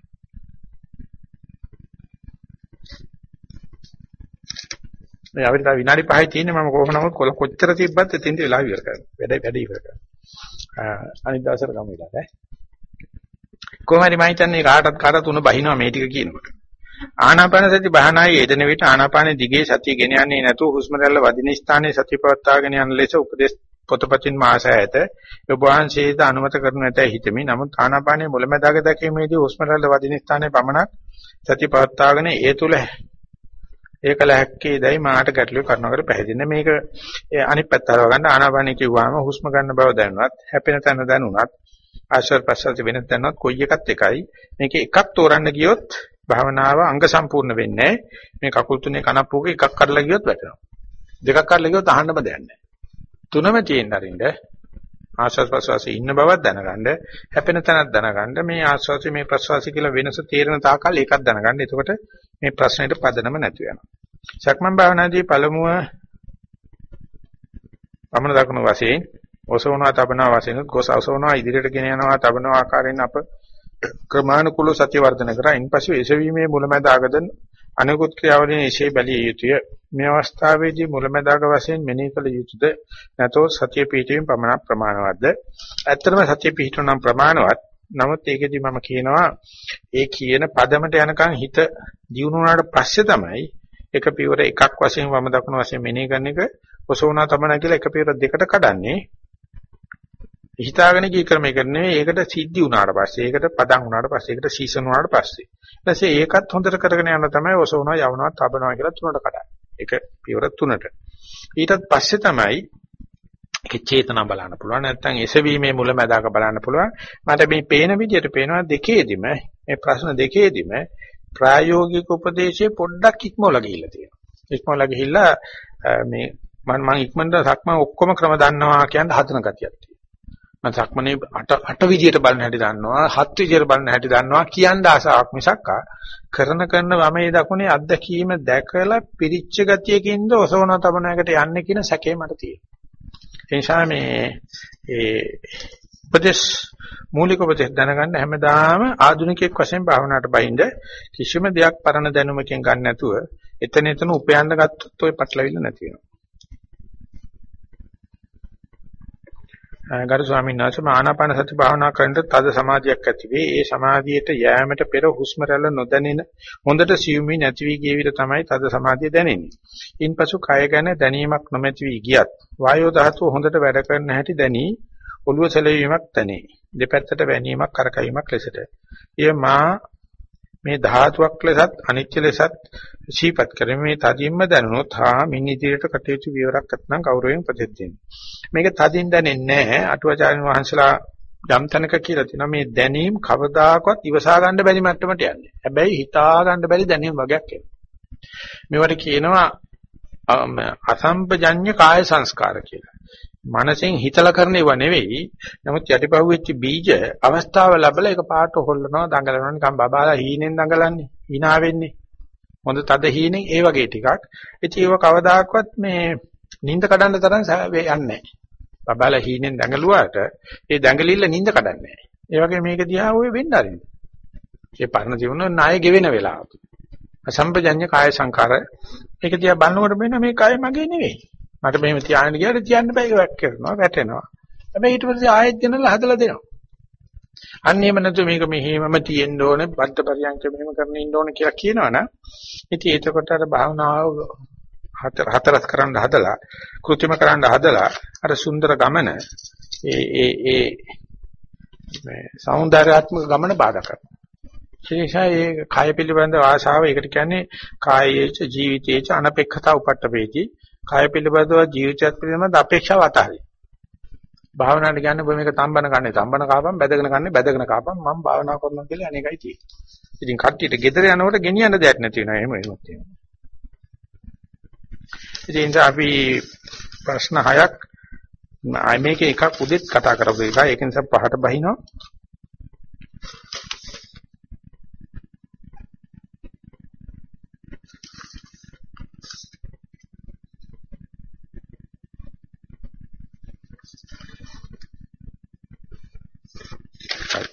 මේ අපිට තව විනාඩි 5යි තියෙන්නේ මම කොහොම නමුත් කොච්චර තිබ්බත් එතෙන්ට වෙලා ඉවර කරනවා. වැඩ වැඩ ඉවර කරනවා. අනිත් දවසට ගමු ඊළඟ ඈ. කොහොමරි මම හිතන්නේ කාටත් කාටත් උන බහිනවා මේ ටික කියනකොට. ආනාපාන සති භානායේ යෙදෙන විට ආනාපාන දිගේ සතිය ගෙන යන්නේ නැතුව හුස්ම රැල්ල වදින ස්ථානයේ සතිය පවත්වාගෙන යන ලෙස උපදේශ පොතපතින් මාසය ඇත. ඔබ වහන්සේද අනුමත කරනු ඇතැයි හිතමි. නමුත් ආනාපානයේ මුලැමැදාක දැකීමේදී හුස්ම රැල්ල වදින ස්ථානයේ පමණක් සතිය පවත්වාගෙන ඒ තුල ඒකල හැක්කේදයි මාට ගැටලු කරනකොට පැහැදින්නේ මේක අනිත් පැත්ත හරව ගන්න. ආනාපානිය කිව්වම හුස්ම ගන්න බව දැනුණත් හැපෙන තැන දැනුණත් ආශ්වාස ප්‍රශ්වාස වෙන තැනත් කොයි එකත් එකයි. මේක එකක් තෝරන්න ගියොත් භාවනාව අංග සම්පූර්ණ වෙන්නේ මේ කකුල් තුනේ කනප්පුවක එකක් කඩලා ගියොත් වැටෙනවා. දෙකක් කඩලා ගියොත් අහන්නම දෙයක් නැහැ. තුනම තියෙන දරින්ද ආශ්වාස ප්‍රශ්වාසයේ ඉන්න බවක් දැනගන්න හැපෙන තැනක් දැනගන්න මේ ආශ්වාසය මේ ප්‍රශ්වාසය කියලා වෙනස තේරෙන තාකල් ඒකත් දැනගන්න. එතකොට මේ ප්‍රශ්නෙට පදනම නැති වෙනවා සක්මන් භාවනාදී පළමුව වමන දකුණු වශයෙන් ඔසවනවා තබනවා වශයෙන් ගොස් ඔසවනවා ඉදිරියට ගෙන යනවා තබනවා ආකාරයෙන් අප ක්‍රමානුකූල සත්‍ය වර්ධන කරා. ඉන්පසු එසවීමේ මුලැමැද ආගද අනිකුත් ක්‍රියාවලින් එසේ බැලිය යුතුය. මේ අවස්ථාවේදී මුලැමැදාක වශයෙන් මෙනෙහි කළ යුතුද නැතෝ සත්‍ය පිහිටීම පමණ ප්‍රමාණවත්ද? ඇත්තටම සත්‍ය පිහිටුන නම් ප්‍රමාණවත්. නමුත් ඒකෙදි මම කියනවා ඒ කියන පදමට යනකම් හිත දියුණු වුණාට පස්සේ තමයි එක පියවර එකක් වශයෙන් වම දකුණු වශයෙන් මෙනෙහි කරන එක ඔසවනා තමයි කියලා එක පියවර දෙකට කඩන්නේ. හිතාගෙන කී ක්‍රමයක නෙවෙයි ඒකට සිද්ධි වුණාට පස්සේ ඒකට පදම් වුණාට පස්සේ ඒකට සීසන් වුණාට පස්සේ. ඊට පස්සේ ඒකත් හොඳට කරගෙන යන තමයි ඔසවනවා යවනවා තබනවා කියලා තුනට කඩන්නේ. ඒක පියවර තුනට. ඊටත් පස්සේ තමයි ඒක චේතනා බලන්න පුළුවන්. නැත්නම් එසවීමේ මුලැමැදාක බලන්න පුළුවන්. මට මේ පේන විදිහට පේනවා දෙකේදිම මේ ප්‍රශ්න දෙකේදිම ප්‍රායෝගික උපදේශයේ පොඩ්ඩක් ඉක්මවලා ගිහිල්ලා තියෙනවා. ඉක්මවලා ගිහිල්ලා මේ මම මම ඉක්මනට සක්ම ඔක්කොම ක්‍රම දන්නවා කියන හදන ගතියක් තියෙනවා. මම සක්මනේ අට අට විදියට බලන හැටි දන්නවා හත් විදියට බලන හැටි දන්නවා කියන ආසාවක් මිසක් කරන කරන වමේ දකුණේ අත්දැකීම දැකලා පිරිච්ච ගතියකින්ද ඔසවන තබන එකට යන්නේ කියන සැකේ මට තියෙනවා. ඒ නිසා මේ ඒ උපදේශ මූලික උපදේශ දැනගන්න හැමදාම ආධුනිකයෙක් වශයෙන් භාවනාවට බහින්ද කිසිම දෙයක් පරණ දැනුමකින් ගන්න නැතුව එතන එතන උපයන්න ගත්තොත් ඔය පටලවිල්ල නැති වෙනවා. ගරු ස්වාමීන් වහන්සේ ආනාපාන සති භාවනා කරනකොට තද සමාධියක් ඇති වේ. ඒ සමාධියට යෑමට පෙර හුස්ම රැල්ල නොදැනෙන හොඳට සියුම්වි නැති වී ගිය විට තමයි තද සමාධිය දැනෙන්නේ. ඉන්පසු කය ගැන දැනීමක් නොමැති වී ගියත් වායෝ ධාතුව හොඳට වැඩ කරන හැටි දැනී ඔළුව සැලවීමක් දැනේ. දෙපැත්තට වැනීමක් කරකවීමක් ලෙසට. ඊය මා මේ ධාතුවක් ලෙසත් අනිත්‍ය ලෙසත් සීපත් කරමින් මේ තදින්ම දැනුනොත් හා මින් ඉදිරියට කටයුතු විවරක් නැත්නම් කවුරුවෙන් ප්‍රතිදින් මේක තදින් දැනෙන්නේ නැහැ අටුවාචාර්ය වහන්සේලා යම් තැනක කියලා තියෙනවා මේ දැනීම කවදාකවත් ඉවසා ගන්න බැරි මට්ටමට යන්නේ. හැබැයි හිතා ගන්න බැරි දැනීම වගේක් එනවා. මේවට කියනවා අසම්පජඤ්ඤ කාය සංස්කාර කියලා. මනසෙන් හිතලා කරන ඒවා නෙවෙයි. නමුත් යටිපහුවෙච්ච බීජ අවස්ථාව ලැබලා ඒක පාට හොල්ලනවා දඟලනවා නිකන් බබාලා හීනෙන් දඟලන්නේ. hina වෙන්නේ. හොඳ තද හීනෙන් ඒ වගේ ටිකක්. ඉතින් ඒව කවදාකවත් මේ නිින්ද කඩන්න තරම් යන්නේ නැහැ. බබාලා හීනෙන් දඟලුවාට ඒ දඟලිල්ල නිින්ද කඩන්නේ නැහැ. ඒ වගේ මේක දිහා ඔය වෙන්න ආරින්න. ඒ පරණ ජීවන ණය ගෙවෙන වෙලාවක. අසම්පජඤ්ඤ කාය සංකාර ඒක දිහා බලනකොට මෙන්න මේ කාය මගේ නෙවෙයි. මට මෙහෙම තියාගෙන ගියාට තියන්න බෑ ඒක කරනවා වැටෙනවා. හැබැයි ඊට පස්සේ ආයෙත් ගෙනල්ලා හදලා දෙනවා. අන්න එහෙම නැතු මේක මෙහෙමම තියෙන්න ඕනේ බද්ධ පරියන්ක මෙහෙම කරන්න ඉන්න ඕනේ කියලා කියනවනම් ඉතින් ඒකකොට අර භාවනාව හතර හතරස් කරන්න හදලා કૃත්‍රිම කරන්න හදලා අර සුන්දර ගමන ඒ ඒ ඒ මේ సౌందర్యාත්මක ගමන බාධා කරනවා. ඒ නිසා ඒ කය පිළිබඳ ආශාව ඒකට කියන්නේ කායයේච ජීවිතයේච අනපේක්ෂතා උපට්ඨ වේති කය පිළිබඳව ජීවිතයත් පිළිබඳව අපේක්ෂාව අතහරින. භාවනාවට කියන්නේ ඔබ මේක තම්බන කන්නේ තම්බන කාපම් බැදගෙන කන්නේ බැදගෙන කාපම් මම භාවනා කරනවා කියලා අනේකයි තියෙන්නේ. ඉතින් කට්ටියට ගෙදර යනකොට ගෙනියන්න දෙයක් නැති වෙනවා එහෙම එහෙමත් තියෙනවා. ඉතින් අපි ප්‍රශ්න හයක් මේකේ එකක් උදෙත් කතා කරපු එකයි ඒක නිසා පහට බහිනවා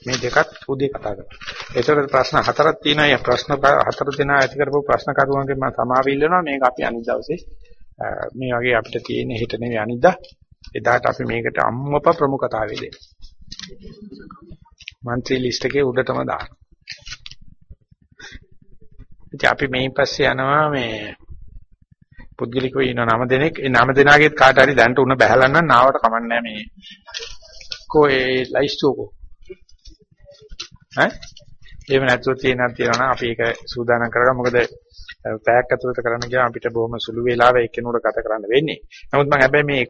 මේ දෙකත් උදේ කතා කරා. ඒතකොට ප්‍රශ්න හතරක් තියෙනවා. මේ ප්‍රශ්න හතර දෙනා ඇති කරපු ප්‍රශ්න කරුවන්ගේ මම සමාව ඉල්ලනවා. මේක අපි අනිත් දවසේ මේ වගේ අපිට තියෙන හිත නෙවෙයි අනිද්දා. එදාට අපි මේකට අම්මප ප්‍රමුඛතාවය දෙන්න. මන්ත්‍රී ලිස්ට් එකේ උඩටම දාන්න. ඉතින් අපි මේන් පස්සේ යනවා මේ පුද්ගලිකව ඉන්න නම දෙනෙක් ඒ නම දෙනාගේත් කාට හරි දැන්ට උණ බහැලන්න නම් නාවට කමන්නේ මේ කෝ ඒ ලයිස්ට්ුවකෝ ඈ එහෙම නැතුව තියෙනක් තියෙනවා නම් අපි ඒක සූදානම් කරගමු මොකද පැයක් ඇතුළත කරන්න ගියාම අපිට බොහොම සුළු වේලාවක් එක්කෙනෙකුට ගත කරන්න වෙන්නේ. නමුත් මම හැබැයි මේ